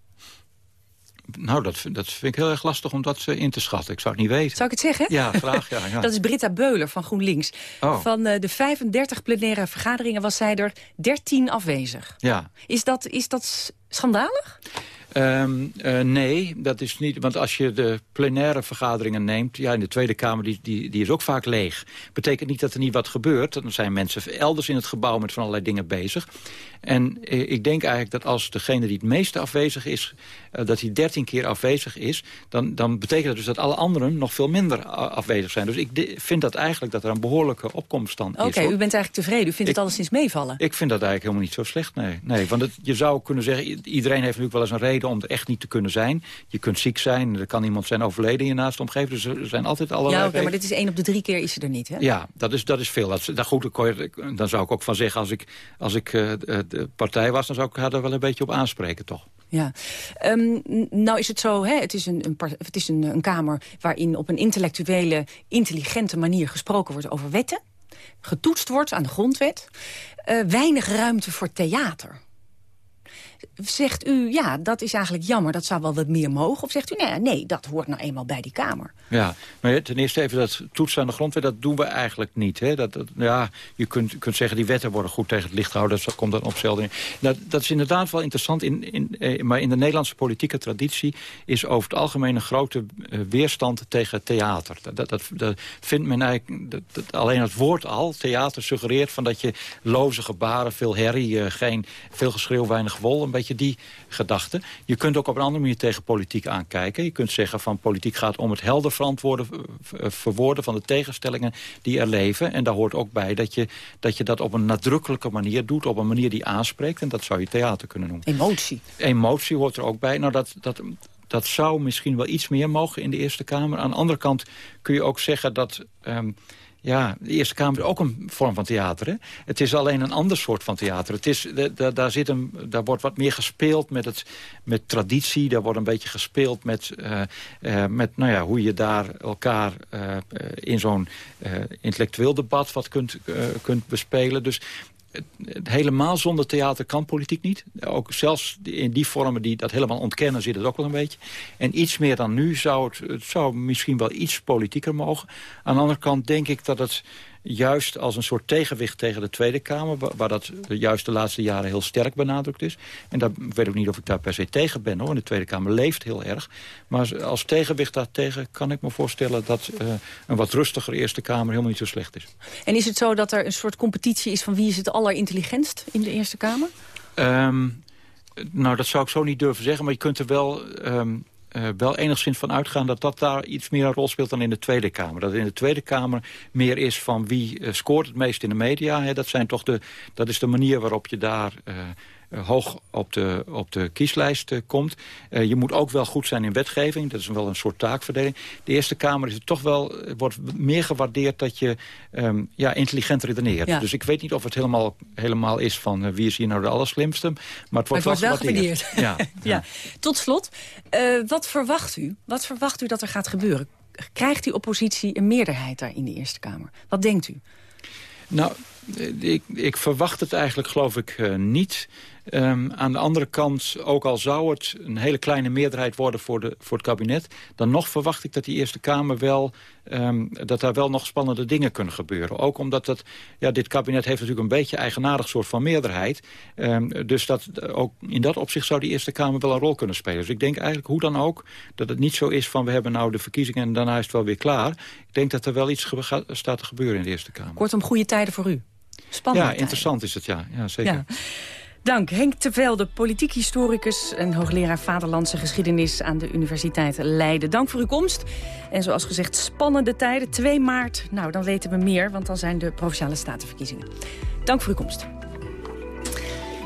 Nou, dat, vind- dat vind ik heel erg lastig om dat eh, in te schatten. Ik zou het niet weten. Zou ik het zeggen? Ja, graag. Ja, ja. <laughs> Dat is Britta Beuler van GroenLinks. Oh. Van eh, de 35 plenaire vergaderingen was zij er 13 afwezig. ja. Is dat, is dat schandalig? Ehm, eh, nee, dat is niet. Want als je de plenaire vergaderingen neemt... ja, in de Tweede Kamer, die, die, die is ook vaak leeg. Betekent niet dat er niet wat gebeurt. Dan zijn mensen elders in het gebouw met van allerlei dingen bezig. En eh, ik denk eigenlijk dat als degene die het meeste afwezig is... eh, dat hij dertien keer afwezig is... Dan, dan betekent dat dus dat alle anderen nog veel minder afwezig zijn. Dus ik de- vind dat eigenlijk dat er een behoorlijke opkomst dan Oké, is. hoor. u bent eigenlijk tevreden. U vindt het alleszins meevallen. Ik vind dat eigenlijk helemaal niet zo slecht, nee. nee want het, je zou kunnen zeggen, iedereen heeft natuurlijk wel eens een reden om er echt niet te kunnen zijn. Je kunt ziek zijn, er kan iemand zijn overleden in je naaste omgeving. Dus er zijn altijd allerlei Ja, oké, maar dit is één op de drie keer is ze er niet, hè? Ja, dat is, dat is veel. Dat, daar goed, dan zou ik ook van zeggen, als ik, als ik eh, de partij was... dan zou ik haar er wel een beetje op aanspreken, toch? Ja. Ehm, nou is het zo, hè, het is, een, een, het is een, een kamer waarin op een intellectuele, intelligente manier gesproken wordt over wetten. Getoetst wordt aan de grondwet. Eh, weinig ruimte voor theater. Zegt u, ja, dat is eigenlijk jammer, dat zou wel wat meer mogen? Of zegt u, nee, nee dat hoort nou eenmaal bij die Kamer? Ja, maar ten eerste even dat toetsen aan de grondwet, dat doen we eigenlijk niet. Hè? Dat, ja, je kunt, kunt zeggen, die wetten worden goed tegen het licht gehouden. Dat komt dan op zelden in. Dat, dat is inderdaad wel interessant, in, in, eh, maar in de Nederlandse politieke traditie... is over het algemeen een grote eh, weerstand tegen theater. Dat, dat, dat, vindt men eigenlijk, dat, dat- alleen het woord al, theater, suggereert... van dat je loze gebaren, veel herrie, eh, geen, veel geschreeuw, weinig wol... een beetje die gedachte. Je kunt ook op een andere manier tegen politiek aankijken. Je kunt zeggen van politiek gaat om het helder verantwoorden, eh, verwoorden van de tegenstellingen die er leven. En daar hoort ook bij dat je, dat je dat op een nadrukkelijke manier doet, op een manier die aanspreekt. En dat zou je theater kunnen noemen. Emotie. Emotie hoort er ook bij. Nou, dat, dat, dat zou misschien wel iets meer mogen in de Eerste Kamer. Aan de andere kant kun je ook zeggen dat... ehm, ja, de Eerste Kamer is ook een vorm van theater. Hè? Het is alleen een ander soort van theater. Het is, da- da- daar, zit een, daar wordt wat meer gespeeld met, het, met traditie. Daar wordt een beetje gespeeld met, eh, eh, met nou ja, hoe je daar elkaar eh, in zo'n intellectueel debat wat kunt, kunt bespelen. Dus helemaal zonder theater kan politiek niet. Ook zelfs in die vormen die dat helemaal ontkennen zit het ook wel een beetje. En iets meer dan nu zou het, het zou misschien wel iets politieker mogen. Aan de andere kant denk ik dat het juist als een soort tegenwicht tegen de Tweede Kamer... wa- waar dat juist de laatste jaren heel sterk benadrukt is. En daar ik weet ook niet of ik daar per se tegen ben. hoor. De Tweede Kamer leeft heel erg. Maar als- als tegenwicht daartegen kan ik me voorstellen... dat eh, een wat rustiger Eerste Kamer helemaal niet zo slecht is. En is het zo dat er een soort competitie is van wie is het allerintelligentst in de Eerste Kamer? Ehm, nou, dat zou ik zo niet durven zeggen. Maar je kunt er wel, ehm, eh, wel enigszins van uitgaan... dat dat daar iets meer een rol speelt dan in de Tweede Kamer. Dat in de Tweede Kamer meer is van wie eh, scoort het meest in de media. Hè. Dat, zijn toch de, dat is de manier waarop je daar... eh, hoog op de, op de kieslijst eh, komt. Eh, je moet ook wel goed zijn in wetgeving. Dat is wel een soort taakverdeling. De Eerste Kamer is het toch wel, wordt meer gewaardeerd dat je ehm, ja, intelligent redeneert. Ja. Dus ik weet niet of het helemaal, helemaal is van wie is hier nou de allerslimste. Maar het wordt, Maar het wordt wel gewaardeerd. <laughs> Ja. Ja. Tot slot, wat verwacht u? Wat verwacht u dat er gaat gebeuren? Krijgt die oppositie een meerderheid daar in de Eerste Kamer? Wat denkt u? Nou, ik, ik verwacht het eigenlijk geloof ik niet. Ehm, aan de andere kant, ook al zou het een hele kleine meerderheid worden voor, de, voor het kabinet... dan nog verwacht ik dat die Eerste Kamer wel... Ehm, dat daar wel nog spannende dingen kunnen gebeuren. Ook omdat het, ja, dit kabinet heeft natuurlijk een beetje eigenaardig soort van meerderheid. Um, dus dat, ook in dat opzicht zou die Eerste Kamer wel een rol kunnen spelen. Dus ik denk eigenlijk hoe dan ook dat het niet zo is van... we hebben nou de verkiezingen en daarna is het wel weer klaar. Ik denk dat er wel iets staat te gebeuren in de Eerste Kamer. Kortom, goede tijden voor u. Spannend. Ja, interessant is het, ja. ja zeker. Ja. Dank. Henk Tevelde, politiek historicus en hoogleraar Vaderlandse Geschiedenis aan de Universiteit Leiden. Dank voor uw komst. En zoals gezegd, spannende tijden. 2 maart, nou dan weten we meer, want dan zijn de Provinciale Statenverkiezingen. Dank voor uw komst.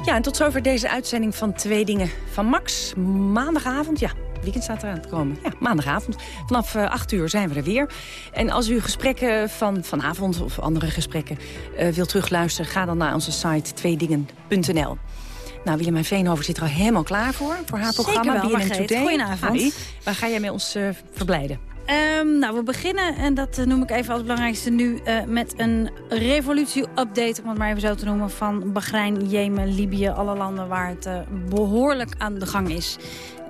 Ja, en tot zover deze uitzending van Twee Dingen van Max. Maandagavond, ja, weekend staat eraan te komen. Ja, maandagavond. Vanaf uh, eh, 8 uur zijn we er weer. En als u gesprekken van vanavond of andere gesprekken uh, wilt terugluisteren... ga dan naar onze site tweedingen.nl. Nou, Willemijn Veenhoven zit er al helemaal klaar voor. Voor haar programma BNN Today. Goedenavond. Waar ga jij mee ons uh, verblijden? Um, nou, we beginnen, en dat noem ik even als belangrijkste nu... Uh, met een revolutie-update, om het maar even zo te noemen... van Bahrein, Jemen, Libië, alle landen waar het behoorlijk aan de gang is.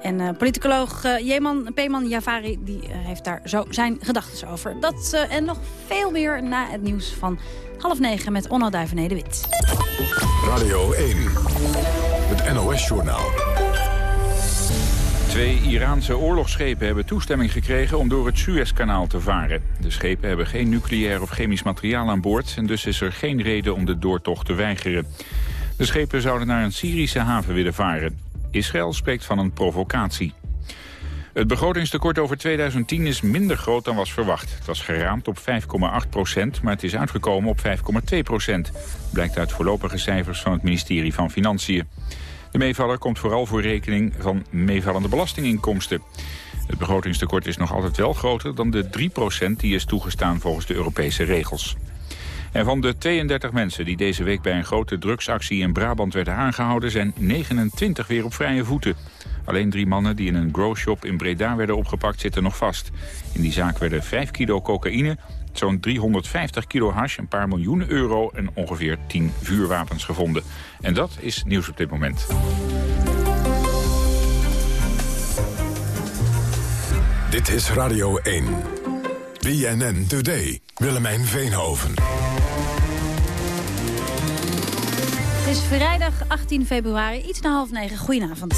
En uh, politicoloog uh, Jeman Peeman Javari die, uh, heeft daar zo zijn gedachten over. Dat en nog veel meer na het nieuws van half negen met Onno Duivenede-Wit. Radio 1, het NOS-journaal. Twee Iraanse oorlogsschepen hebben toestemming gekregen om door het Suezkanaal te varen. De schepen hebben geen nucleair of chemisch materiaal aan boord... en dus is er geen reden om de doortocht te weigeren. De schepen zouden naar een Syrische haven willen varen. Israël spreekt van een provocatie. Het begrotingstekort over 2010 is minder groot dan was verwacht. Het was geraamd op 5,8 procent, maar het is uitgekomen op 5,2 procent. Blijkt uit voorlopige cijfers van het ministerie van Financiën. De meevaller komt vooral voor rekening van meevallende belastinginkomsten. Het begrotingstekort is nog altijd wel groter dan de 3 procent die is toegestaan volgens de Europese regels. En van de 32 mensen die deze week bij een grote drugsactie in Brabant werden aangehouden... zijn 29 weer op vrije voeten. Alleen drie mannen die in een growshop in Breda werden opgepakt zitten nog vast. In die zaak werden 5 kilo cocaïne, zo'n 350 kilo hash, een paar miljoen euro... en ongeveer 10 vuurwapens gevonden. En dat is nieuws op dit moment. Dit is Radio 1. BNN Today. Willemijn Veenhoven. Het is vrijdag 18 februari, iets na half negen. Goedenavond.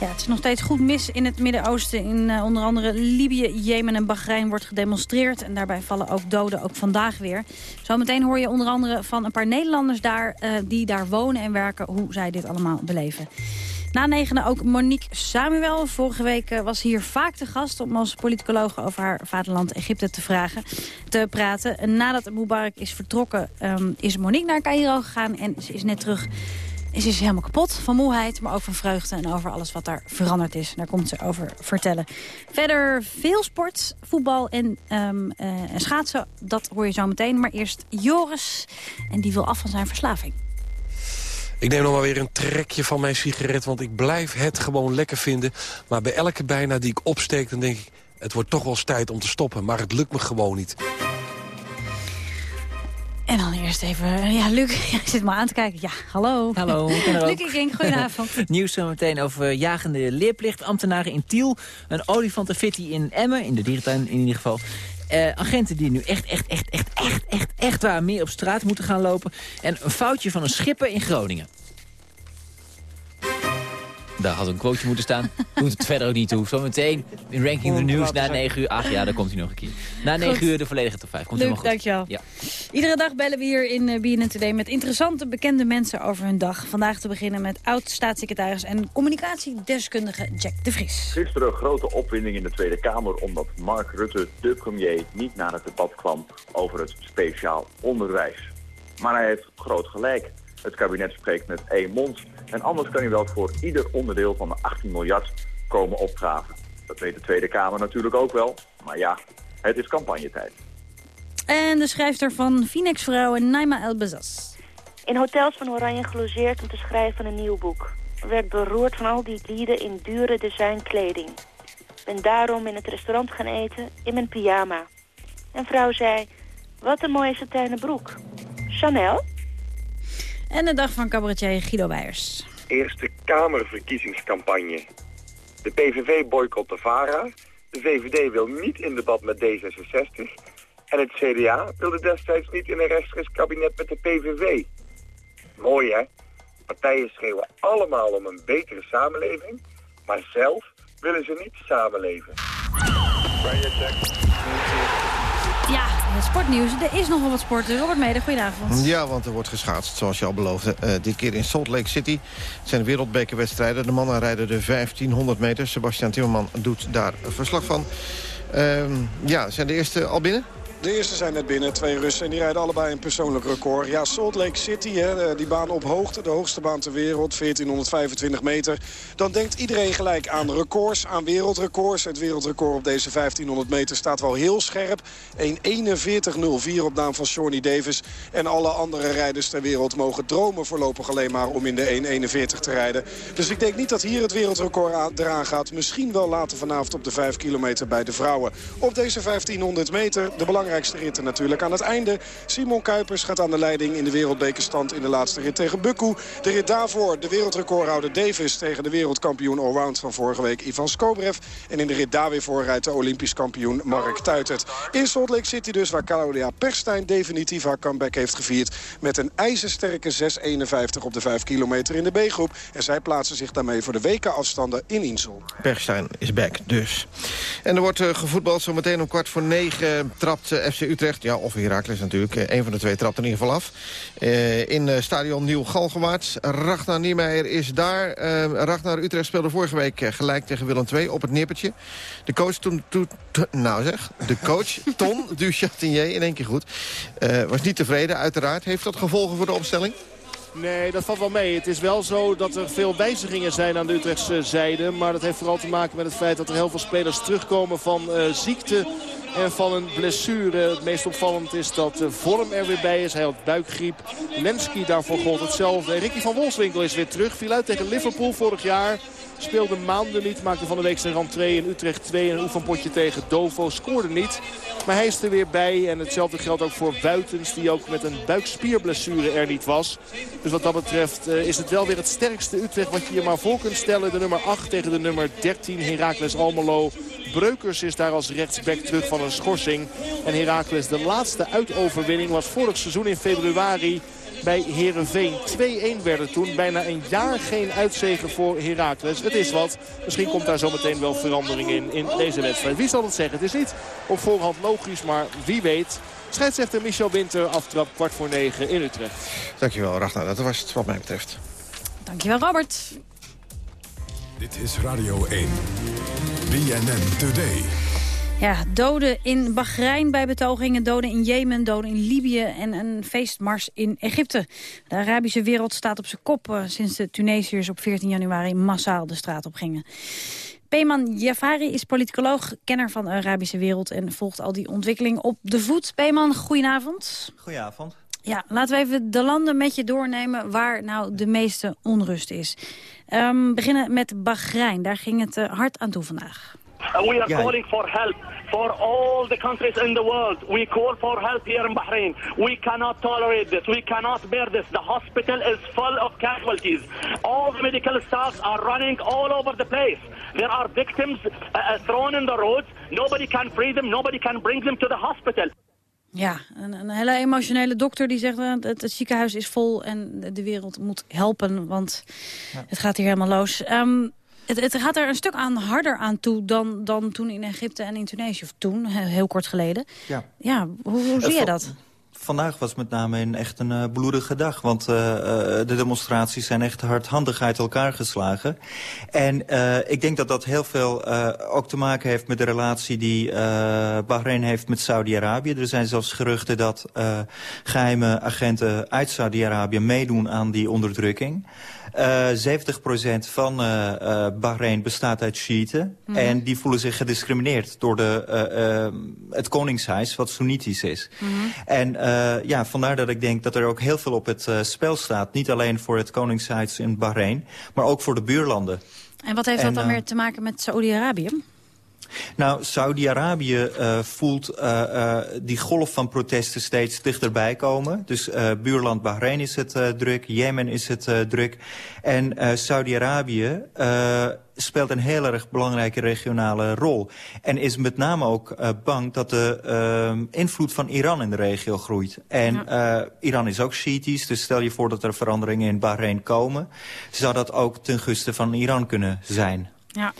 Ja, het is nog steeds goed mis in het Midden-Oosten. In uh, onder andere Libië, Jemen en Bahrein wordt gedemonstreerd. En daarbij vallen ook doden, ook vandaag weer. Zometeen hoor je onder andere van een paar Nederlanders daar... Uh, die daar wonen en werken, hoe zij dit allemaal beleven. Na negenen ook Monique Samuel. Vorige week eh, was hier vaak te gast om als politicoloog over haar vaderland Egypte te, vragen, te praten. En nadat Mubarak is vertrokken um, is Monique naar Cairo gegaan en ze is net terug... Ze is helemaal kapot van moeheid, maar ook van vreugde en over alles wat daar veranderd is. Daar komt ze over vertellen. Verder veel sport, voetbal en, uh, en schaatsen, dat hoor je zo meteen. Maar eerst Joris, en die wil af van zijn verslaving. Ik neem nog maar weer een trekje van mijn sigaret, want ik blijf het gewoon lekker vinden. Maar bij elke bijna die ik opsteek, dan denk ik... het wordt toch wel eens tijd om te stoppen, maar het lukt me gewoon niet. En dan eerst even, ja, Luc, <laughs> je zit maar aan te kijken. Ja, hallo. Hallo. <laughs> Luc, ik denk, goedenavond. <laughs> Nieuws zo meteen over jagende leerplichtambtenaren in Tiel. Een olifantenfitty in Emmen, in de dierentuin in ieder geval. Uh, agenten die nu echt, echt, echt, echt, echt, echt, echt waar meer op straat moeten gaan lopen. En een foutje van een schipper in Groningen. Daar had een quoteje moeten staan. <laughs> Doet het verder ook niet toe. Zometeen in Ranking the News na 9 uur. Ach ja, daar komt hij nog een keer. Na 9 uur de volledige top 5. Komt Leuk, dankjewel. Ja. Iedere dag bellen we hier in eh, BNN Today met interessante bekende mensen over hun dag. Vandaag te beginnen met oud-staatssecretaris en communicatiedeskundige Jack de Vries. Gisteren een grote opwinding in de Tweede Kamer omdat Mark Rutte, de premier, niet naar het debat kwam over het speciaal onderwijs. Maar hij heeft groot gelijk. Het kabinet spreekt met één mond. En anders kan hij wel voor ieder onderdeel van de 18 miljard komen opgraven. Dat weet de Tweede Kamer natuurlijk ook wel. Maar ja, het is campagnetijd. En de schrijfster van Phoenix Vrouwen, Naima El Bezas. In hotels van Oranje gelogeerd om te schrijven van een nieuw boek. Werd beroerd van al die lieden in dure designkleding. Ben daarom in het restaurant gaan eten in mijn pyjama. En vrouw zei, wat een mooie satijnen broek. Chanel? En de dag van cabaretier Guido Weijers. Eerste Kamerverkiezingscampagne. De PVV boycott de VARA. De VVD wil niet in debat met D66. En het CDA wilde destijds niet in een rechtstreeks kabinet met de PVV. Mooi hè? Partijen schreeuwen allemaal om een betere samenleving, maar zelf willen ze niet samenleven. Sportnieuws. Er is nogal wat sport. Robert Mede, goedenavond. Ja, want er wordt geschaatst, zoals je al beloofde. Uh, dit keer in Salt Lake City. Het zijn wereldbekerwedstrijden. De mannen rijden de 1500 meter. Sebastian Timmerman doet daar verslag van. Uh, ja, zijn de eerste al binnen? De eerste zijn net binnen, twee Russen. En die rijden allebei een persoonlijk record. Ja, Salt Lake City, hè, die baan op hoogte. De hoogste baan ter wereld, 1425 meter. Dan denkt iedereen gelijk aan records, aan wereldrecords. Het wereldrecord op deze 1500 meter staat wel heel scherp. 1.41.04 op naam van Shawnee Davis. En alle andere rijders ter wereld mogen dromen voorlopig alleen maar om in de 1.41 te rijden. Dus ik denk niet dat hier het wereldrecord aan, eraan gaat. Misschien wel later vanavond op de 5 kilometer bij de vrouwen. Op deze 1500 meter, de belangrijkste belangrijkste ritten natuurlijk aan het einde. Simon Kuipers gaat aan de leiding in de wereldbekerstand in de laatste rit tegen Bukku. De rit daarvoor de wereldrecordhouder Davis tegen de wereldkampioen allround van vorige week Ivan Skobrev. En in de rit daar weer voor rijdt de olympisch kampioen Mark Tuitert. In Salt Lake City dus waar Claudia Perstijn definitief haar comeback heeft gevierd. Met een ijzersterke 6.51 op de 5 kilometer in de B-groep. En zij plaatsen zich daarmee voor de WK-afstanden in Insel. Perstijn is back dus. En er wordt uh, gevoetbald zometeen om kwart voor negen trapt eh, FC Utrecht. Ja, of Heracles natuurlijk. Eh, een van de twee trapt in ieder geval af. Uh, in stadion Nieuw Galgenwaard. Ragnar Niemeyer is daar. Uh, Ragnar Utrecht speelde vorige week gelijk tegen Willem II op het nippertje. De coach toen... nou zeg, de coach <laughs> Ton du Chatinier, in één keer goed. was niet tevreden, uiteraard. Heeft dat gevolgen voor de opstelling? Nee, dat valt wel mee. Het is wel zo dat er veel wijzigingen zijn aan de Utrechtse zijde. Maar dat heeft vooral te maken met het feit dat er heel veel spelers terugkomen van uh, ziekte en van een blessure. Het meest opvallend is dat vorm er weer bij is. Hij had buikgriep. Lenski daarvoor gold hetzelfde. En Ricky van Wolfswinkel is weer terug. Viel uit tegen Liverpool vorig jaar. Speelde maanden niet, maakte van de week zijn rentree in Utrecht 2. Een oefenpotje tegen Dovo, scoorde niet. Maar hij is er weer bij en hetzelfde geldt ook voor Buitens... die ook met een buikspierblessure er niet was. Dus wat dat betreft uh, is het wel weer het sterkste Utrecht... wat je je maar voor kunt stellen. De nummer 8 tegen de nummer 13, Heracles Almelo. Breukers is daar als rechtsback terug van een schorsing. En Heracles, de laatste uitoverwinning was vorig seizoen in februari bij Herenveen. 2-1 werden toen. Bijna een jaar geen uitzegen voor Heracles. Het is wat. Misschien komt daar zometeen wel verandering in in deze wedstrijd. Wie zal het zeggen? Het is niet op voorhand logisch, maar wie weet... Scheidsrechter Michel Winter aftrap kwart voor negen in Utrecht. Dankjewel, Ragnar. Dat was het wat mij betreft. Dankjewel, Robert. Dit is Radio 1. BNN Today. Ja, doden in Bahrein bij betogingen, doden in Jemen, doden in Libië en een feestmars in Egypte. De Arabische wereld staat op zijn kop uh, sinds de Tunesiërs op 14 januari massaal de straat op gingen. Peyman Jafari is politicoloog, kenner van de Arabische wereld en volgt al die ontwikkeling op de voet. Peyman, goedenavond. Goedenavond. Ja, laten we even de landen met je doornemen waar nou de meeste onrust is. Um, beginnen met Bahrein, daar ging het uh, hard aan toe vandaag. we are calling for help for all the countries in the world. We call for help here in Bahrain. We cannot tolerate this. We cannot bear this. The hospital is full of casualties. All the medical staff are running all over the place. There are victims uh, thrown in the roads. Nobody can free them. Nobody can bring them to the hospital. Ja, een, een, hele emotionele dokter die zegt dat het, het, ziekenhuis is vol en de wereld moet helpen, want ja. het gaat hier helemaal los. Um, het, het, gaat er een stuk aan harder aan toe dan, dan toen in Egypte en in Tunesië. Of toen, heel kort geleden. Ja, ja hoe, hoe zie je dat? Vandaag was met name een, echt een uh, bloedige dag. Want uh, de demonstraties zijn echt hardhandig uit elkaar geslagen. En ik denk dat dat heel veel ook te maken heeft met de relatie die Bahrein heeft met Saudi-Arabië. Er zijn zelfs geruchten dat geheime agenten uit Saudi-Arabië meedoen aan die onderdrukking. Uh, 70% van uh, uh, Bahrein bestaat uit Shiiten. Mm -hmm. En die voelen zich gediscrimineerd door de, het koningshuis, wat Soenitisch is. Mm -hmm. En ja, vandaar dat ik denk dat er ook heel veel op het spel staat. Niet alleen voor het koningshuis in Bahrein, maar ook voor de buurlanden. En wat heeft en, dat dan weer te maken met Saoedi-Arabië? Nou, Saudi-Arabië uh, voelt uh, uh, die golf van protesten steeds dichterbij komen. Dus buurland Bahrein is het druk, Jemen is het druk. En Saudi-Arabië speelt een heel erg belangrijke regionale rol. En is met name ook bang dat de invloed van Iran in de regio groeit. En ja. Iran is ook Shiitisch, dus stel je voor dat er veranderingen in Bahrein komen... zou dat ook ten guste van Iran kunnen zijn. Ja.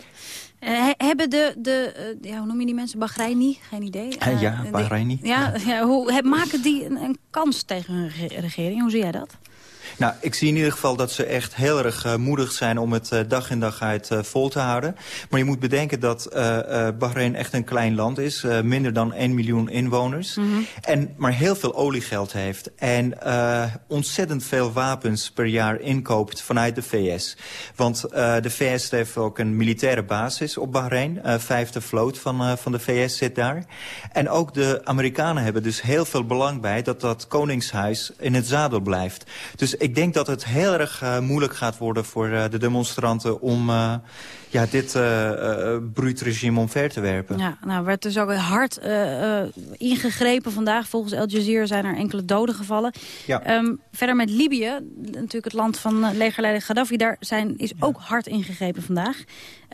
Uh, hebben de, de uh, ja, hoe noem je die mensen, Bahreini? Geen idee. Uh, ja, Bahreini. Ja, ja, hoe, maken die een, een kans tegen hun regering? Hoe zie jij dat? Nou, ik zie in ieder geval dat ze echt heel erg uh, moedig zijn om het uh, dag in dag uit uh, vol te houden. Maar je moet bedenken dat Bahrein echt een klein land is. minder dan 1 miljoen inwoners. Mm -hmm. en maar heel veel oliegeld heeft. En ontzettend veel wapens per jaar inkoopt vanuit de VS. Want de VS heeft ook een militaire basis op Bahrein. vijfde vloot van, van de VS zit daar. En ook de Amerikanen hebben dus heel veel belang bij... dat dat koningshuis in het zadel blijft. Dus ik denk dat het heel erg uh, moeilijk gaat worden voor uh, de demonstranten... om uh, ja, dit bruut regime omver te werpen. Ja, nou werd dus ook hard ingegrepen vandaag. Volgens Al Jazeera zijn er enkele doden gevallen. Ja. Um, verder met Libië, natuurlijk het land van legerleider Gaddafi... daar zijn, is ook hard ingegrepen vandaag.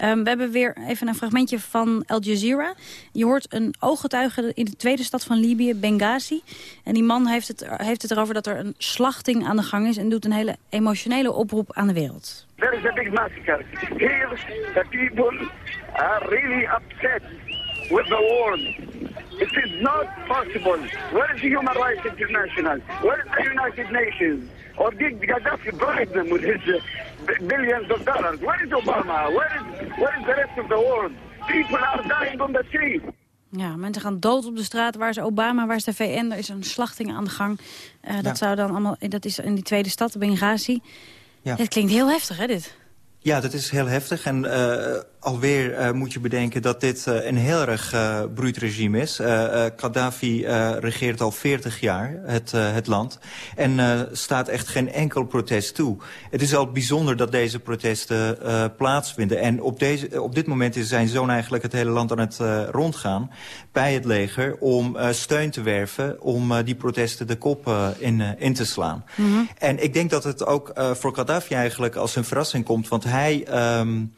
Um, we hebben weer even een fragmentje van Al Jazeera. Je hoort een ooggetuige in de tweede stad van Libië, Benghazi. En die man heeft het, heeft het erover dat er een slachting aan de gang is... en doet een hele emotionele oproep aan de wereld. There is a big massacre. Here the people are really upset with the war. It is not possible. Where is the Human Rights International? Where is the United Nations? Or did Gaddafi bribe them with his uh, billions of dollars? Where is Obama? Where is, where is the rest of the world? People are dying on the street. Ja, mensen gaan dood op de straat. Waar is Obama, waar is de VN? Er is een slachting aan de gang. Uh, dat, ja. zou dan allemaal, dat is in die tweede stad, Benghazi. Ja. Het klinkt heel heftig, hè, dit? Ja, dat is heel heftig. En uh, alweer uh, moet je bedenken dat dit uh, een heel erg uh, bruut regime is. Gaddafi regeert al 40 jaar het, het land. En staat echt geen enkel protest toe. Het is al bijzonder dat deze protesten plaatsvinden. En op, deze, op dit moment is zijn zoon eigenlijk het hele land aan het rondgaan... bij het leger om steun te werven... om die protesten de kop in, in te slaan. Mm -hmm. En ik denk dat het ook voor Gaddafi eigenlijk als een verrassing komt. Want hij... Um,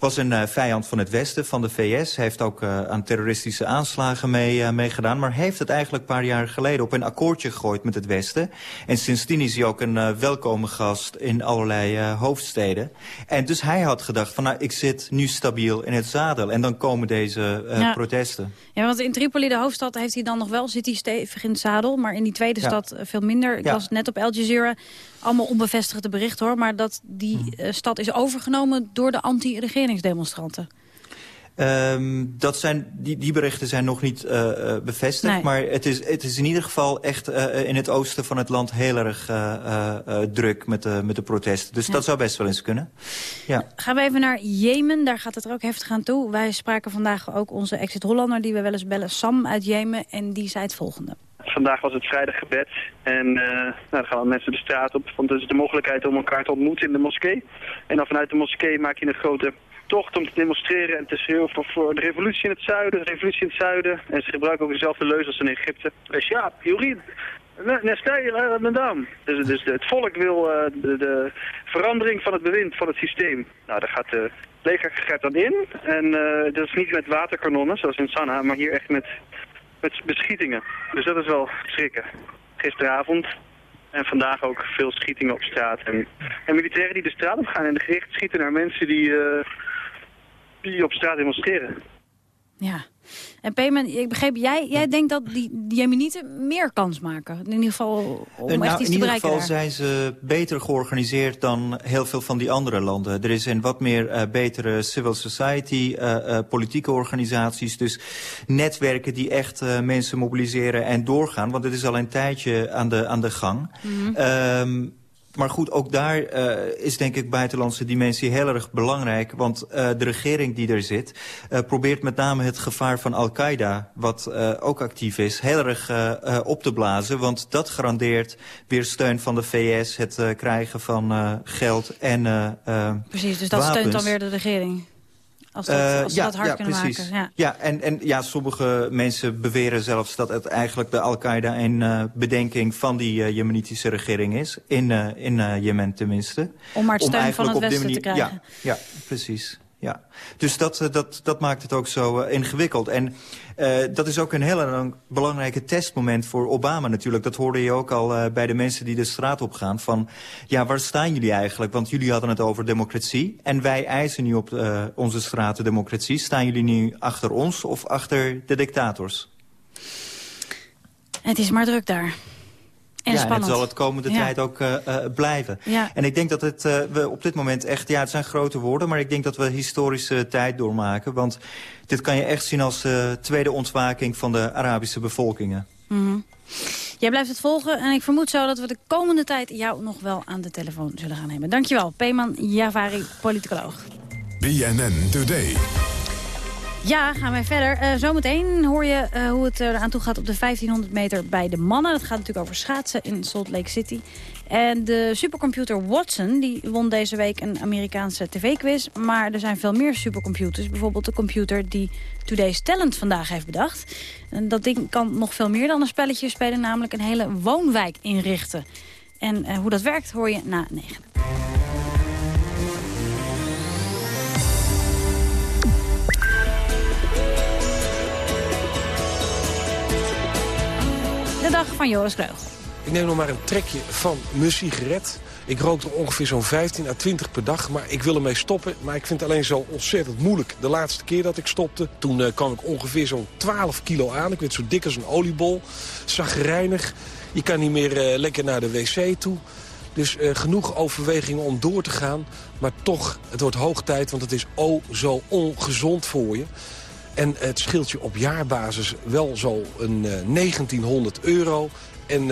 was een uh, vijand van het Westen, van de VS. Heeft ook uh, aan terroristische aanslagen mee, uh, meegedaan. Maar heeft het eigenlijk een paar jaar geleden op een akkoordje gegooid met het Westen. En sindsdien is hij ook een welkome gast in allerlei hoofdsteden. En dus hij had gedacht van nou, ik zit nu stabiel in het zadel. En dan komen deze ja. protesten. Ja, want in Tripoli, de hoofdstad, heeft hij dan nog wel, zit hij stevig in het zadel. Maar in die tweede ja. stad veel minder. Ik ja. was net op Al Jazeera allemaal onbevestigde berichten hoor... maar dat die uh, stad is overgenomen door de Um, dat zijn, die, die berichten zijn nog niet uh, bevestigd. Nee. Maar het is, het is in ieder geval echt uh, in het oosten van het land heel erg druk met de, met de protesten. Dus ja. dat zou best wel eens kunnen. Ja. Gaan we even naar Jemen. Daar gaat het er ook heftig aan toe. Wij spraken vandaag ook onze exit Hollander die we wel eens bellen. Sam uit Jemen. En die zei het volgende. Vandaag was het vrijdaggebed en uh, nou, dan gaan mensen de straat op, want het is de mogelijkheid om elkaar te ontmoeten in de moskee. En dan vanuit de moskee maak je een grote tocht om te demonstreren en te voor, de revolutie in het zuiden, de revolutie in het zuiden. En ze gebruiken ook dezelfde leuzen als in Egypte. Ja, Jurid, Nestij, madame. Dus, dus het volk wil uh, de, de, verandering van het bewind, van het systeem. Nou, daar gaat de leger dan in. En uh, dat is niet met waterkanonnen, zoals in Sanaa, maar hier echt met met beschietingen. Dus dat is wel schrikken. Gisteravond en vandaag ook veel schietingen op straat. En, en militairen die de straat op gaan en de gericht schieten naar mensen die, uh, die op straat demonstreren. Ja. En Payman, ik begreep, jij, jij denkt dat die, die Jemenieten meer kans maken? In ieder geval om nou, echt iets te bereiken In ieder geval zijn ze beter georganiseerd dan heel veel van die andere landen. Er is een wat meer uh, betere civil society, uh, uh, politieke organisaties. Dus netwerken die echt mensen mobiliseren en doorgaan. Want het is al een tijdje aan de, aan de gang. Mm -hmm. um, maar goed, ook daar uh, is denk ik buitenlandse dimensie heel erg belangrijk. Want uh, de regering die er zit uh, probeert met name het gevaar van Al-Qaeda... wat ook actief is, heel erg op te blazen. Want dat garandeert weer steun van de VS, het krijgen van geld en Precies, dus dat wapens. steunt dan weer de regering. Als, dat, Eh, als ze dat hard ja, kunnen precies. maken. Ja. Ja, en, en ja, sommige mensen beweren zelfs dat het eigenlijk de Al-Qaeda een eh, bedenking van die uh, Jemenitische regering is. In, in Jemen tenminste. Om maar het steun van het Westen te krijgen. Ja, ja precies. Ja. Dus dat, dat, dat maakt het ook zo uh, ingewikkeld. En uh, dat is ook een heel belangrijke testmoment voor Obama natuurlijk. Dat hoorde je ook al bij de mensen die de straat op gaan. Van, ja, waar staan jullie eigenlijk? Want jullie hadden het over democratie. En wij eisen nu op onze straten democratie. Staan jullie nu achter ons of achter de dictators? Het is maar druk daar. En ja, spannend. en het zal het komende ja. tijd ook uh, uh, blijven. Ja. En ik denk dat het, uh, we op dit moment echt... Ja, het zijn grote woorden, maar ik denk dat we historische tijd doormaken. Want dit kan je echt zien als de tweede ontwaking van de Arabische bevolkingen. Mm -hmm. Jij blijft het volgen en ik vermoed zo dat we de komende tijd jou nog wel aan de telefoon zullen gaan nemen. Dankjewel, Peyman Javari, politicoloog. BNN Today. Ja, gaan wij verder. Uh, zometeen hoor je uh, hoe het eraan toe gaat op de 1500 meter bij de mannen. Dat gaat natuurlijk over schaatsen in Salt Lake City. En de supercomputer Watson die won deze week een Amerikaanse tv-quiz. Maar er zijn veel meer supercomputers. Bijvoorbeeld de computer die Today's Talent vandaag heeft bedacht. En dat ding kan nog veel meer dan een spelletje spelen. Namelijk een hele woonwijk inrichten. En hoe dat werkt hoor je na negen. Dag van Joris Kreugel. Ik neem nog maar een trekje van mijn sigaret. Ik rook er ongeveer zo'n 15 à 20 per dag, maar ik wil ermee stoppen. Maar ik vind het alleen zo ontzettend moeilijk. De laatste keer dat ik stopte, toen uh, kwam ik ongeveer zo'n 12 kilo aan. Ik werd zo dik als een oliebol, zagrijnig. Je kan niet meer uh, lekker naar de wc toe. Dus uh, genoeg overwegingen om door te gaan. Maar toch, het wordt hoog tijd, want het is oh zo ongezond voor je. En het scheelt je op jaarbasis wel zo een 1900 euro. En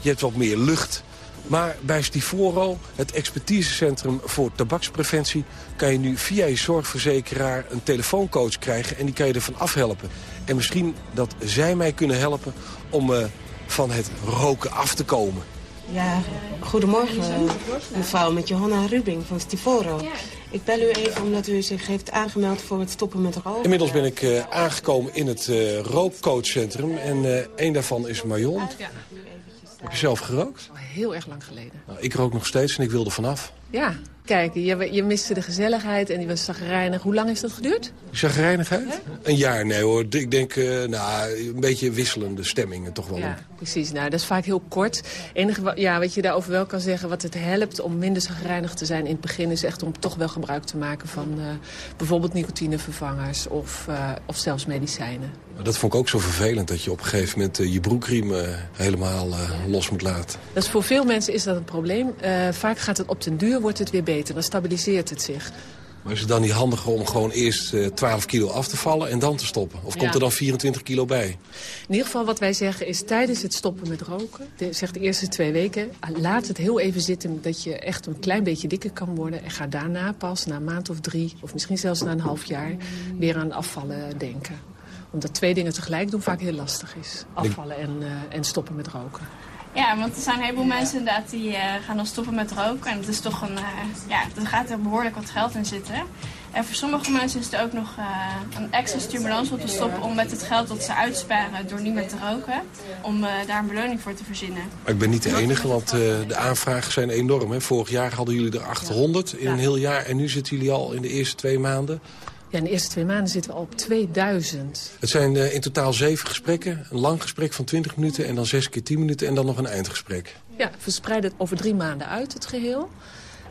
je hebt wat meer lucht. Maar bij Stivoro, het expertisecentrum voor tabakspreventie... kan je nu via je zorgverzekeraar een telefooncoach krijgen... en die kan je ervan afhelpen. En misschien dat zij mij kunnen helpen om uh, van het roken af te komen. Ja, goedemorgen mevrouw met Johanna Rubing van Stivoro. Ik bel u even omdat u zich heeft aangemeld voor het stoppen met roken. Inmiddels ben ik uh, aangekomen in het uh, rookcoachcentrum en uh, een daarvan is Marion. Heb je zelf gerookt? Heel erg lang geleden. Nou, ik rook nog steeds en ik wilde vanaf. Ja, kijk, je, je miste de gezelligheid en die was zagrijnig. Hoe lang heeft dat geduurd? Zagrijnigheid? Ja? Een jaar, nee hoor. Ik denk, uh, nou, een beetje wisselende stemmingen toch wel. Ja, precies. Nou, dat is vaak heel kort. enige ja, wat je daarover wel kan zeggen, wat het helpt om minder zagrijnig te zijn in het begin... is echt om toch wel gebruik te maken van uh, bijvoorbeeld nicotinevervangers of, uh, of zelfs medicijnen. Maar dat vond ik ook zo vervelend, dat je op een gegeven moment uh, je broekriem uh, helemaal uh, los moet laten. Is voor veel mensen is dat een probleem. vaak gaat het op den duur, wordt het weer beter. Dan stabiliseert het zich. Maar is het dan niet handiger om gewoon eerst 12 kilo af te vallen en dan te stoppen? Of komt ja. er dan 24 kilo bij? In ieder geval wat wij zeggen is tijdens het stoppen met roken... De, zeg de eerste twee weken, laat het heel even zitten... dat je echt een klein beetje dikker kan worden. En ga daarna pas, na een maand of drie... of misschien zelfs na een half jaar, weer aan afvallen denken omdat twee dingen tegelijk doen vaak heel lastig is. Afvallen en, uh, en stoppen met roken. Ja, want er zijn een heleboel mensen inderdaad die uh, gaan dan stoppen met roken. En het is toch een, uh, ja, er gaat er behoorlijk wat geld in zitten. En voor sommige mensen is er ook nog een extra stimulans om te stoppen om met het geld dat ze uitsparen door niet meer te roken, om daar een beloning voor te verzinnen. Maar ik ben niet de enige, want de aanvragen zijn enorm. Hè? Vorig jaar hadden jullie er 800 in een heel jaar en nu zitten jullie al in de eerste twee maanden ja, in de eerste twee maanden zitten we al op 2000. Het zijn uh, in totaal zeven gesprekken. Een lang gesprek van 20 minuten en dan zes keer 10 minuten en dan nog een eindgesprek. Ja, verspreid het over drie maanden uit, het geheel.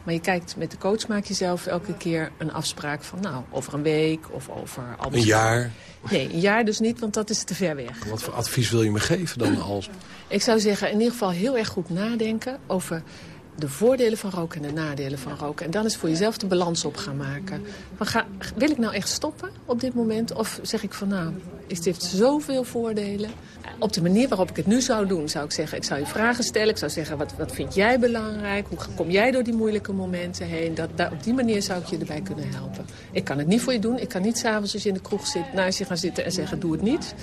Maar je kijkt met de coach, maak je zelf elke keer een afspraak van... nou, over een week of over... Al een jaar? Nee, een jaar dus niet, want dat is te ver weg. Wat voor advies wil je me geven dan als... Ik zou zeggen, in ieder geval heel erg goed nadenken over de voordelen van roken en de nadelen van roken. En dan is voor jezelf de balans op gaan maken. Van ga, wil ik nou echt stoppen op dit moment? Of zeg ik van nou, het heeft zoveel voordelen. Op de manier waarop ik het nu zou doen, zou ik zeggen... ik zou je vragen stellen, ik zou zeggen, wat, wat vind jij belangrijk? Hoe kom jij door die moeilijke momenten heen? Dat, dat, op die manier zou ik je erbij kunnen helpen. Ik kan het niet voor je doen. Ik kan niet s'avonds als je in de kroeg zit naast je gaan zitten en zeggen, doe het niet.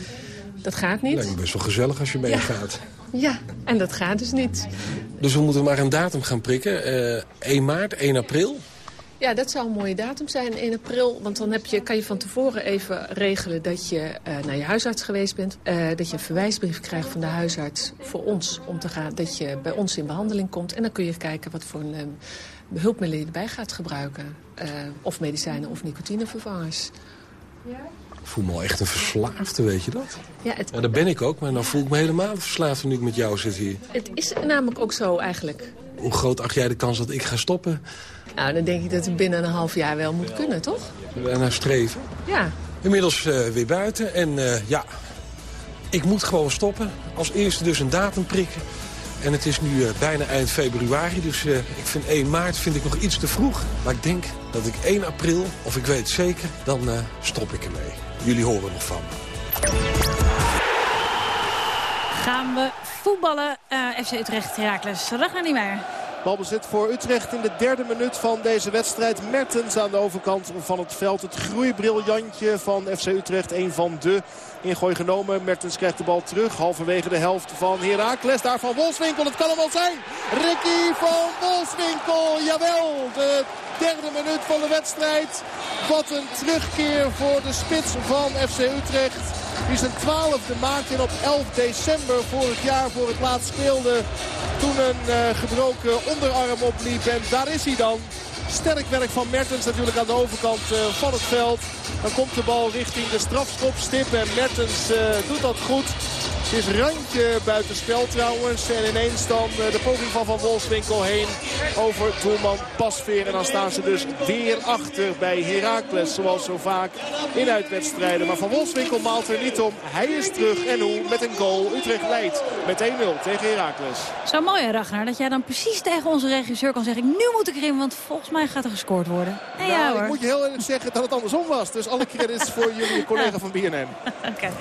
Dat gaat niet. Lijkt me best wel gezellig als je meegaat. Ja. Ja, en dat gaat dus niet. Dus we moeten maar een datum gaan prikken. Uh, 1 maart, 1 april. Ja, dat zou een mooie datum zijn, 1 april. Want dan heb je, kan je van tevoren even regelen dat je uh, naar je huisarts geweest bent. Uh, dat je een verwijsbrief krijgt van de huisarts voor ons om te gaan. Dat je bij ons in behandeling komt. En dan kun je kijken wat voor een, uh, hulpmiddelen je erbij gaat gebruiken. of medicijnen of nicotinevervangers. Ja? Ik voel me al echt een verslaafde, weet je dat? Ja, het... ja, dat ben ik ook, maar dan voel ik me helemaal verslaafd nu ik met jou zit hier. Het is namelijk ook zo eigenlijk. Hoe groot acht jij de kans dat ik ga stoppen? Nou, dan denk ik dat het binnen een half jaar wel moet kunnen, toch? Naar streven? Ja. Inmiddels uh, weer buiten en uh, ja, ik moet gewoon stoppen. Als eerste dus een datum prikken. En het is nu uh, bijna eind februari, dus ik vind 1 maart vind ik nog iets te vroeg. Maar ik denk dat ik 1 april, of ik weet het zeker, dan stop ik ermee. Jullie horen nog van Gaan we voetballen, FC Utrecht, Herakles. Ragnar niet meer. Balbezit voor Utrecht in de derde minuut van deze wedstrijd. Mertens aan de overkant van het veld. Het groeibriljantje van FC Utrecht. Een van de ingooi genomen. Mertens krijgt de bal terug. Halverwege de helft van Heracles. Daar van Wolfswinkel. Het kan hem wel zijn. Ricky van Wolfswinkel. Jawel. De derde minuut van de wedstrijd. Wat een terugkeer voor de spits van FC Utrecht. Die zijn twaalfde maakte en op 11 december vorig jaar voor het laatst speelde. Toen een uh, gebroken onderarm opliep. En daar is hij dan. Sterk werk van Mertens natuurlijk aan de overkant uh, van het veld. Dan komt de bal richting de strafschopstip. En Mertens uh, doet dat goed. Het is randje buitenspel trouwens. En ineens dan de poging van Van Wolfswinkel heen over doelman Pasveer. En dan staan ze dus weer achter bij Heracles. Zoals zo vaak in uitwedstrijden. Maar Van Wolfswinkel maalt er niet om. Hij is terug en hoe met een goal. Utrecht leidt met 1-0 tegen Heracles. Zo mooi hè Ragnar, dat jij dan precies tegen onze regisseur kan zeggen... nu moet ik erin, want volgens mij gaat er gescoord worden. En nou, ja, hoor. ik moet je heel eerlijk zeggen dat het andersom was. Dus alle credits voor jullie <laughs> collega van BNN. Oké, okay.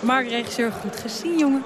Mark regisseur, goed gezien jongen.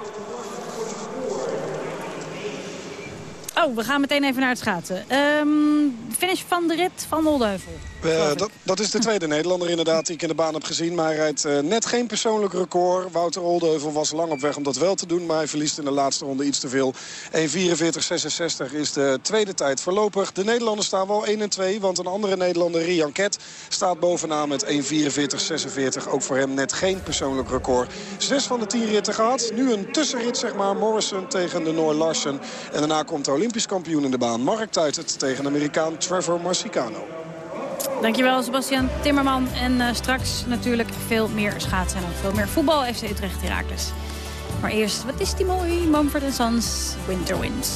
Oh, we gaan meteen even naar het schaatsen. Um, finish van de rit van Oldeuvel. Uh, dat, dat, is de <laughs> tweede Nederlander inderdaad die ik in de baan heb gezien. Maar hij rijdt uh, net geen persoonlijk record. Wouter Oldeuvel was lang op weg om dat wel te doen. Maar hij verliest in de laatste ronde iets te veel. 1.44.66 is de tweede tijd voorlopig. De Nederlanders staan wel 1 en 2. Want een andere Nederlander, Rian Ket, staat bovenaan met 1.44.46. Ook voor hem net geen persoonlijk record. Zes van de tien ritten gehad. Nu een tussenrit, zeg maar. Morrison tegen de Noor Larsen. En daarna komt de Olympisch kampioen in de baan. Mark Tuitert tegen de Amerikaan Trevor Marcicano. Dankjewel Sebastian Timmerman. En uh, straks natuurlijk veel meer schaatsen en veel meer voetbal. FC Utrecht Herakles. Maar eerst, wat is die mooi? Mumford Sons, Winter Winds.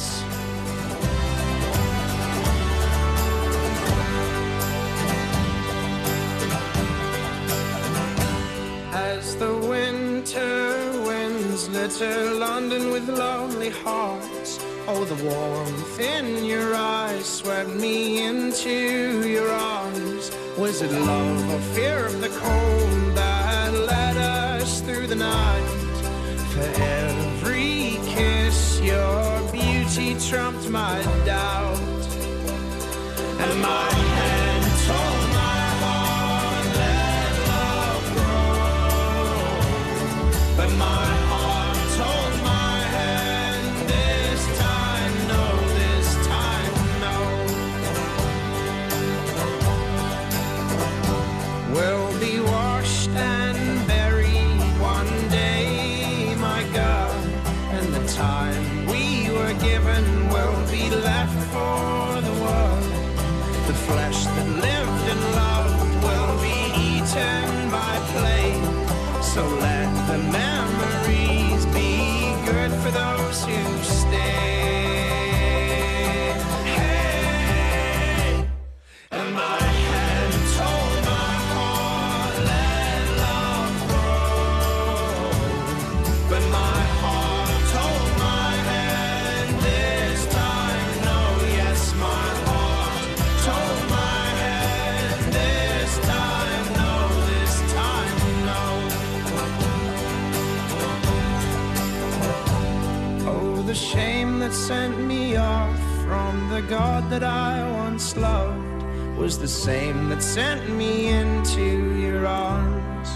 As the winter winds London with lonely hearts Oh, the warmth in your eyes swept me into your arms. Was it love or fear of the cold that led us through the night? For every kiss, your beauty trumped my doubt. And my hand sent me into your arms.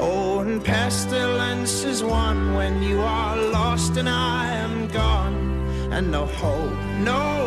Oh, and pestilence is one when you are lost and I am gone, and no hope, no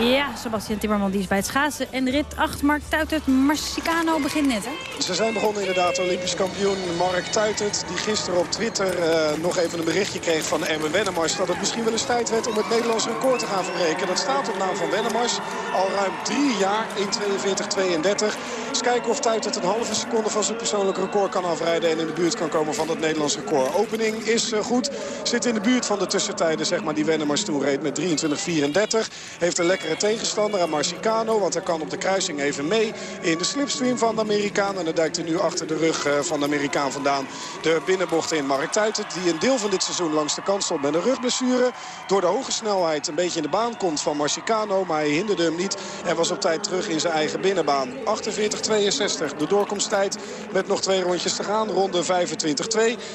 Ja, Sebastian Timmerman die is bij het schaatsen. En rit 8, Mark Tuitert, Marsicano begint net, hè? Ze zijn begonnen inderdaad, Olympisch kampioen Mark Tuitert... die gisteren op Twitter uh, nog even een berichtje kreeg van Ermen Wennemars... dat het misschien wel eens tijd werd om het Nederlands record te gaan verbreken. Dat staat op naam van Wennemars al ruim drie jaar, 1.42.32. Eens kijken of Tuitert een halve seconde van zijn persoonlijk record kan afrijden... en in de buurt kan komen van het Nederlands record. Opening is uh, goed, zit in de buurt van de tussentijden, zeg maar, die Wennemars toen reed met 23.34. Heeft een lekkere tegenstander aan Marcicano. Want hij kan op de kruising even mee in de slipstream van de Amerikaan. En dan duikt hij nu achter de rug eh, van de Amerikaan vandaan. De binnenbocht in Mark Tuitert. Die een deel van dit seizoen langs de kant stond met een rugblessure. Door de hoge snelheid een beetje in de baan komt van Marcicano. Maar hij hinderde hem niet. En was op tijd terug in zijn eigen binnenbaan. 48-62 de doorkomsttijd met nog twee rondjes te gaan. Ronde 25-2.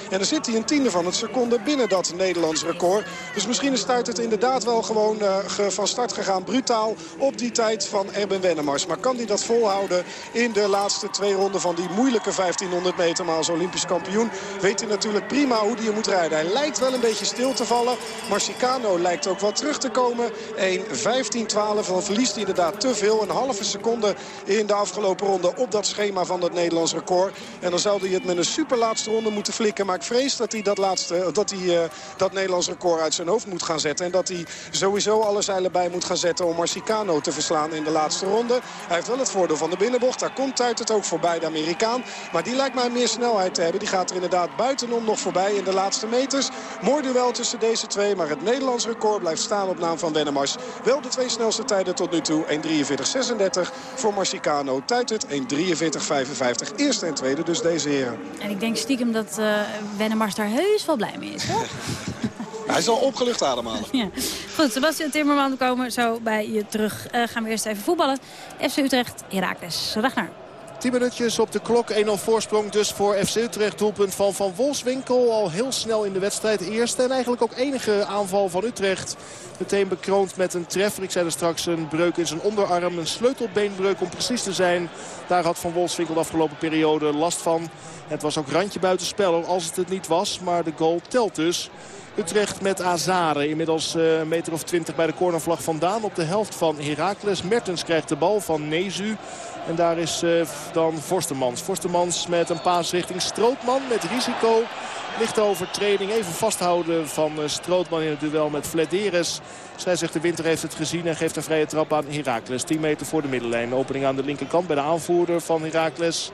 En dan zit hij een tiende van het seconde binnen dat Nederlands record. Dus misschien is Tuitert inderdaad wel gewoon uh, van start gegaan. Brutaal op die tijd van Erben Wennemars. Maar kan hij dat volhouden in de laatste twee ronden van die moeilijke 1500 meter. Maar als Olympisch kampioen weet hij natuurlijk prima hoe hij moet rijden. Hij lijkt wel een beetje stil te vallen. Marcicano lijkt ook wat terug te komen. 1.15.12. Dan verliest hij inderdaad te veel. Een halve seconde in de afgelopen ronde op dat schema van het Nederlands record. En dan zou hij het met een super laatste ronde moeten flikken. Maar ik vrees dat hij dat, laatste, dat, hij, uh, dat Nederlands record uit zijn hoofd moet gaan zetten. En dat hij sowieso alle zeilen bij moet gaan zetten om Marcicano te verslaan in de laatste ronde. Hij heeft wel het voordeel van de binnenbocht. Daar komt uit het ook voorbij de Amerikaan. Maar die lijkt mij meer snelheid te hebben. Die gaat er inderdaad buitenom nog voorbij in de laatste meters. Mooi duel tussen deze twee. Maar het Nederlands record blijft staan op naam van Wennemars. Wel de twee snelste tijden tot nu toe. 1.43.36 voor Marcicano. Tijd het 1.43.55. Eerste en tweede dus deze heren. En ik denk stiekem dat uh, Wennemars daar heus wel blij mee is? <laughs> Hij zal opgelucht ademhalen. Ja. Goed, Sebastian Timmerman, we komen zo bij je terug. Uh, gaan we eerst even voetballen. FC Utrecht, Heracles. Ragnar. 10 minuutjes op de klok. 1-0 voorsprong dus voor FC Utrecht. Doelpunt van Van Wolfswinkel. Al heel snel in de wedstrijd. Eerste en eigenlijk ook enige aanval van Utrecht. Meteen bekroond met een treffer. Ik zei er straks een breuk in zijn onderarm. Een sleutelbeenbreuk om precies te zijn. Daar had Van Wolfswinkel de afgelopen periode last van. Het was ook randje buitenspel als het het niet was. Maar de goal telt dus. Utrecht met Azare. Inmiddels een meter of twintig bij de cornervlag vandaan. Op de helft van Heracles. Mertens krijgt de bal van Nezu. En daar is uh, dan Forstemans. Forstemans met een paas richting Strootman met risico. Lichte overtreding. Even vasthouden van uh, Strootman in het duel met Flederes. Zij zegt de Winter heeft het gezien en geeft een vrije trap aan Heracles. 10 meter voor de middenlijn. Opening aan de linkerkant bij de aanvoerder van Heracles.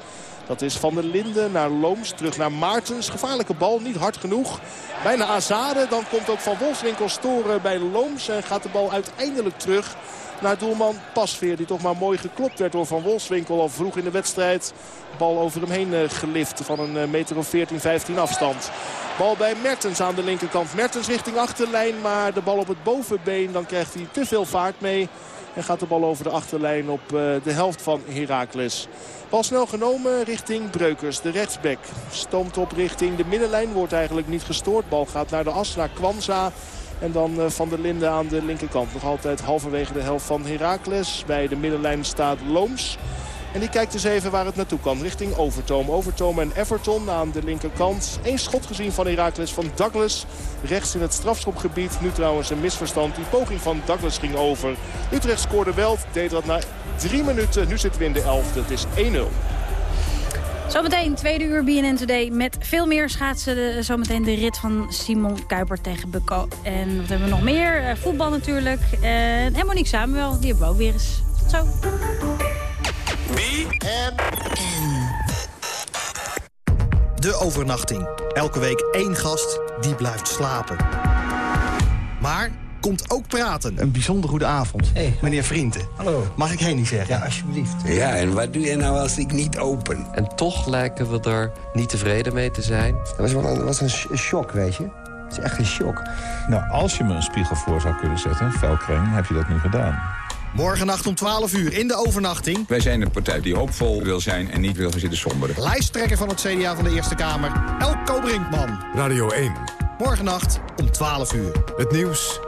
Dat is Van der Linden naar Looms. Terug naar Maartens. Gevaarlijke bal. Niet hard genoeg. Bijna Azade. Dan komt ook Van Wolfswinkel storen bij Looms. En gaat de bal uiteindelijk terug naar doelman Pasveer. Die toch maar mooi geklopt werd door Van Wolfswinkel al vroeg in de wedstrijd. Bal over hem heen gelift van een meter of 14, 15 afstand. Bal bij Mertens aan de linkerkant. Mertens richting achterlijn, maar de bal op het bovenbeen. Dan krijgt hij te veel vaart mee. En gaat de bal over de achterlijn op de helft van Heracles. Bal snel genomen richting Breukers, de rechtsback. Stoomt op richting de middenlijn, wordt eigenlijk niet gestoord. Bal gaat naar de as, naar Kwanza. En dan Van der Linden aan de linkerkant. Nog altijd halverwege de helft van Heracles. Bij de middenlijn staat Looms. En die kijkt eens even waar het naartoe kan. Richting Overtoom. Overtoom en Everton aan de linkerkant. Eén schot gezien van Heracles van Douglas. Rechts in het strafschopgebied. Nu trouwens een misverstand. Die poging van Douglas ging over. Utrecht scoorde wel. Deed dat na drie minuten. Nu zitten we in de elfde. Het is 1-0. Zometeen, tweede uur BNN Today met veel meer schaatsen. De, zometeen de rit van Simon Kuiper tegen Bukko. En wat hebben we nog meer? Uh, voetbal natuurlijk. En, en Monique Samuel, die hebben we ook weer eens. Tot zo. BNN. De overnachting. Elke week één gast die blijft slapen. Maar komt ook praten. Een bijzonder goede avond. Hey, meneer Vrienden. Hallo. Mag ik Henny zeggen? Ja, alsjeblieft. Ja, en wat doe je nou als ik niet open? En toch lijken we er niet tevreden mee te zijn. Dat was wel een, was een shock, weet je. Het is echt een shock. Nou, als je me een spiegel voor zou kunnen zetten, een velkring, heb je dat nu gedaan. Morgennacht om 12 uur in de overnachting. Wij zijn een partij die hoopvol wil zijn en niet wil gaan zitten somberen. Lijsttrekker van het CDA van de Eerste Kamer, Elko Brinkman. Radio 1. Morgennacht om 12 uur. Het nieuws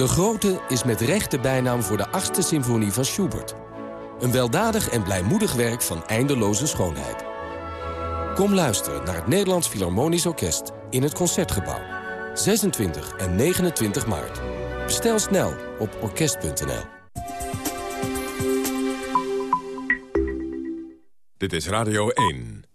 De Grote is met recht de bijnaam voor de achtste symfonie van Schubert. Een weldadig en blijmoedig werk van eindeloze schoonheid. Kom luisteren naar het Nederlands Philharmonisch Orkest in het Concertgebouw. 26 en 29 maart. Bestel snel op orkest.nl. Dit is Radio 1.